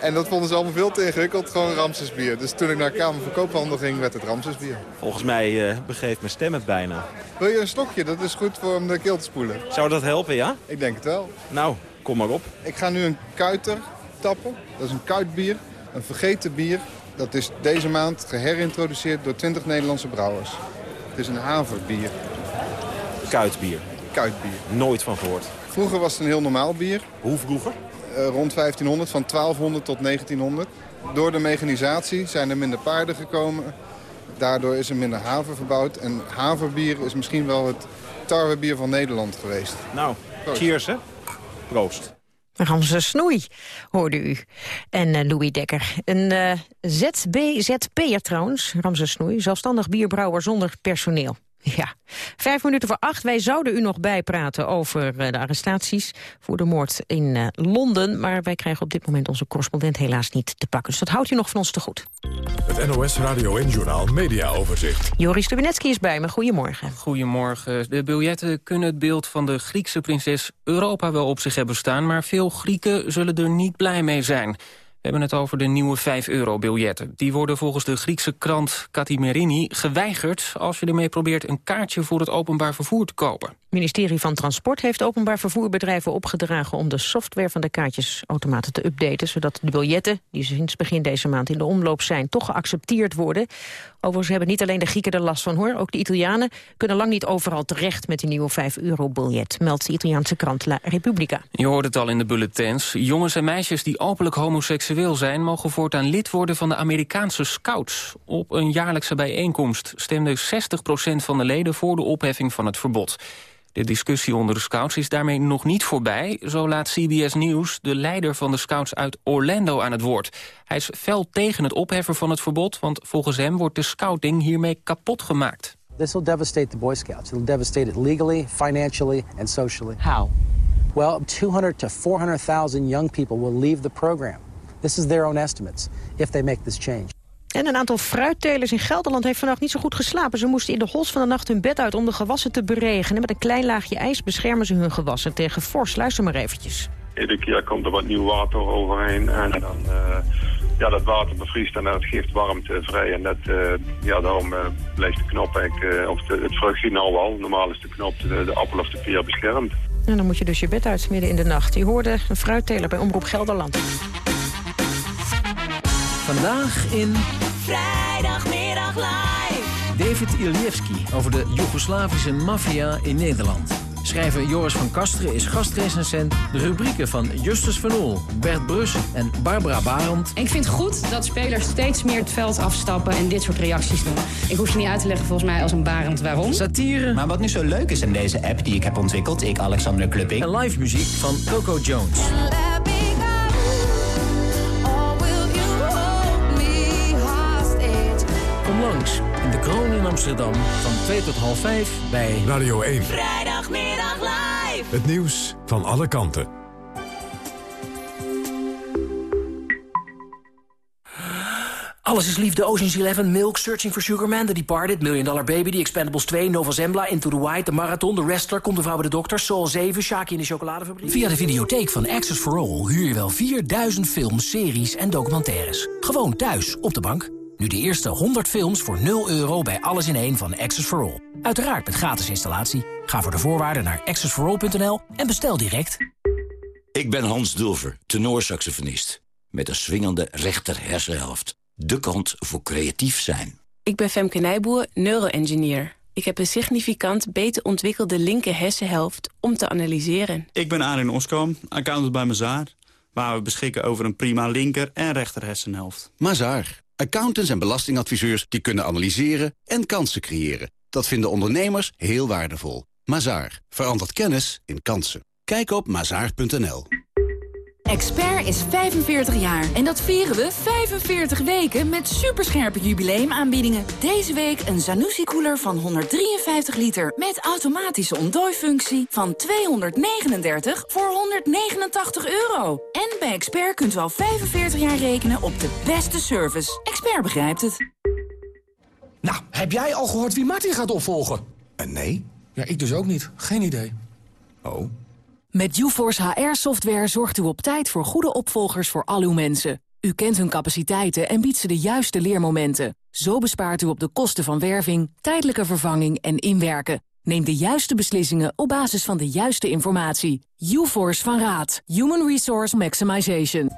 En dat vonden ze allemaal veel te ingewikkeld, gewoon Ramsesbier. Dus toen ik naar Kamer van Koophandel ging, werd het Ramsesbier. Volgens mij uh, begeeft mijn stem het bijna. Wil je een slokje? Dat is goed voor om de keel te spoelen. Zou dat helpen, ja? Ik denk het wel. Nou, kom maar op. Ik ga nu een kuiter tappen. Dat is een kuitbier, een vergeten bier. Dat is deze maand geherintroduceerd door 20 Nederlandse brouwers. Het is een haverbier. Kuitbier. Kuitbier. Nooit van gehoord. Vroeger was het een heel normaal bier. Hoe vroeger? Uh, rond 1500, van 1200 tot 1900. Door de mechanisatie zijn er minder paarden gekomen. Daardoor is er minder haver verbouwd. En haverbier is misschien wel het tarwebier van Nederland geweest. Nou, Proost. cheers hè. Proost. Ramses Snoei, hoorde u. En uh, Louis Dekker. Een uh, ZBZP'er trouwens, Ramses Snoei. Zelfstandig bierbrouwer zonder personeel. Ja, vijf minuten voor acht. Wij zouden u nog bijpraten over uh, de arrestaties voor de moord in uh, Londen. Maar wij krijgen op dit moment onze correspondent helaas niet te pakken. Dus dat houdt u nog van ons te goed. Het NOS Radio en Journaal Media Overzicht. Joris Stubenetski is bij me. Goedemorgen. Goedemorgen. De biljetten kunnen het beeld van de Griekse prinses Europa wel op zich hebben staan. Maar veel Grieken zullen er niet blij mee zijn. We hebben het over de nieuwe 5-euro-biljetten. Die worden volgens de Griekse krant Katimerini geweigerd... als je ermee probeert een kaartje voor het openbaar vervoer te kopen. Het ministerie van Transport heeft openbaar vervoerbedrijven opgedragen... om de software van de kaartjesautomaten te updaten... zodat de biljetten, die sinds begin deze maand in de omloop zijn... toch geaccepteerd worden. Overigens hebben niet alleen de Grieken er last van, hoor. Ook de Italianen kunnen lang niet overal terecht met die nieuwe 5-euro-biljet... meldt de Italiaanse krant La Repubblica. Je hoort het al in de bulletins. Jongens en meisjes die openlijk homoseksueel zijn... mogen voortaan lid worden van de Amerikaanse Scouts. Op een jaarlijkse bijeenkomst stemde 60% van de leden... voor de opheffing van het verbod. De discussie onder de scouts is daarmee nog niet voorbij. Zo laat CBS News de leider van de scouts uit Orlando aan het woord. Hij is fel tegen het opheffen van het verbod... want volgens hem wordt de scouting hiermee kapot gemaakt. This will devastate the Boy Scouts. It'll devastate it legally, financially and socially. How? Well, 200 to 400,000 young people will leave the program. This is their own estimates if they make this change. En een aantal fruittelers in Gelderland heeft vannacht niet zo goed geslapen. Ze moesten in de hols van de nacht hun bed uit om de gewassen te beregenen. Met een klein laagje ijs beschermen ze hun gewassen tegen fors. Luister maar eventjes. Iedere keer komt er wat nieuw water overheen en dan... Uh, ja, dat water bevriest en dat geeft warmte vrij. En dat, uh, ja, daarom uh, blijft de knop eigenlijk, of de, het vruchtje nou al. Normaal is de knop de, de appel of de peer beschermd. En dan moet je dus je bed uitsmidden in de nacht. Je hoorde een fruitteler bij Omroep Gelderland. Vandaag in... Vrijdagmiddag live. David Iljewski over de Joegoslavische maffia in Nederland. Schrijver Joris van Kasteren is gastrecensent. De rubrieken van Justus van Oel, Bert Brus en Barbara Barend. Ik vind het goed dat spelers steeds meer het veld afstappen en dit soort reacties doen. Ik hoef je niet uit te leggen volgens mij als een Barend waarom. Satire. Maar wat nu zo leuk is in deze app die ik heb ontwikkeld, ik Alexander Klupping. En live muziek van Coco Jones. Langs in de Kroon in Amsterdam van 2 tot half 5 bij Radio 1. Vrijdagmiddag live. Het nieuws van alle kanten. Alles is liefde, Ocean's Eleven, Milk, Searching for Sugar Man, The Departed, Million Dollar Baby, The Expendables 2, Nova Zembla, Into the White, The Marathon, The Wrestler, Komt de Vrouw bij de Dokter, Soul 7, Shaki in de Chocoladefabriek. Via de videotheek van Access for All huur je wel 4000 films, series en documentaires. Gewoon thuis, op de bank. Nu de eerste 100 films voor 0 euro bij Alles in één van Access for All. Uiteraard met gratis installatie. Ga voor de voorwaarden naar accessforall.nl en bestel direct. Ik ben Hans Dulver, tenorsaxofonist. Met een swingende rechter hersenhelft. De kant voor creatief zijn. Ik ben Femke Nijboer, neuroengineer. Ik heb een significant beter ontwikkelde linker hersenhelft om te analyseren. Ik ben Arin Oskam, accountant bij Mazaar. Waar we beschikken over een prima linker en rechter hersenhelft. Mazaar. Accountants en belastingadviseurs die kunnen analyseren en kansen creëren. Dat vinden ondernemers heel waardevol. Mazaar. Verandert kennis in kansen. Kijk op mazaar.nl. Expert is 45 jaar en dat vieren we 45 weken met superscherpe jubileumaanbiedingen. Deze week een Zanussi-koeler van 153 liter met automatische ontdooifunctie van 239 voor 189 euro. En bij Expert kunt u al 45 jaar rekenen op de beste service. Expert begrijpt het. Nou, heb jij al gehoord wie Martin gaat opvolgen? Uh, nee. Ja, ik dus ook niet. Geen idee. Oh. Met UForce HR-software zorgt u op tijd voor goede opvolgers voor al uw mensen. U kent hun capaciteiten en biedt ze de juiste leermomenten. Zo bespaart u op de kosten van werving, tijdelijke vervanging en inwerken. Neem de juiste beslissingen op basis van de juiste informatie. UForce van Raad. Human Resource Maximization.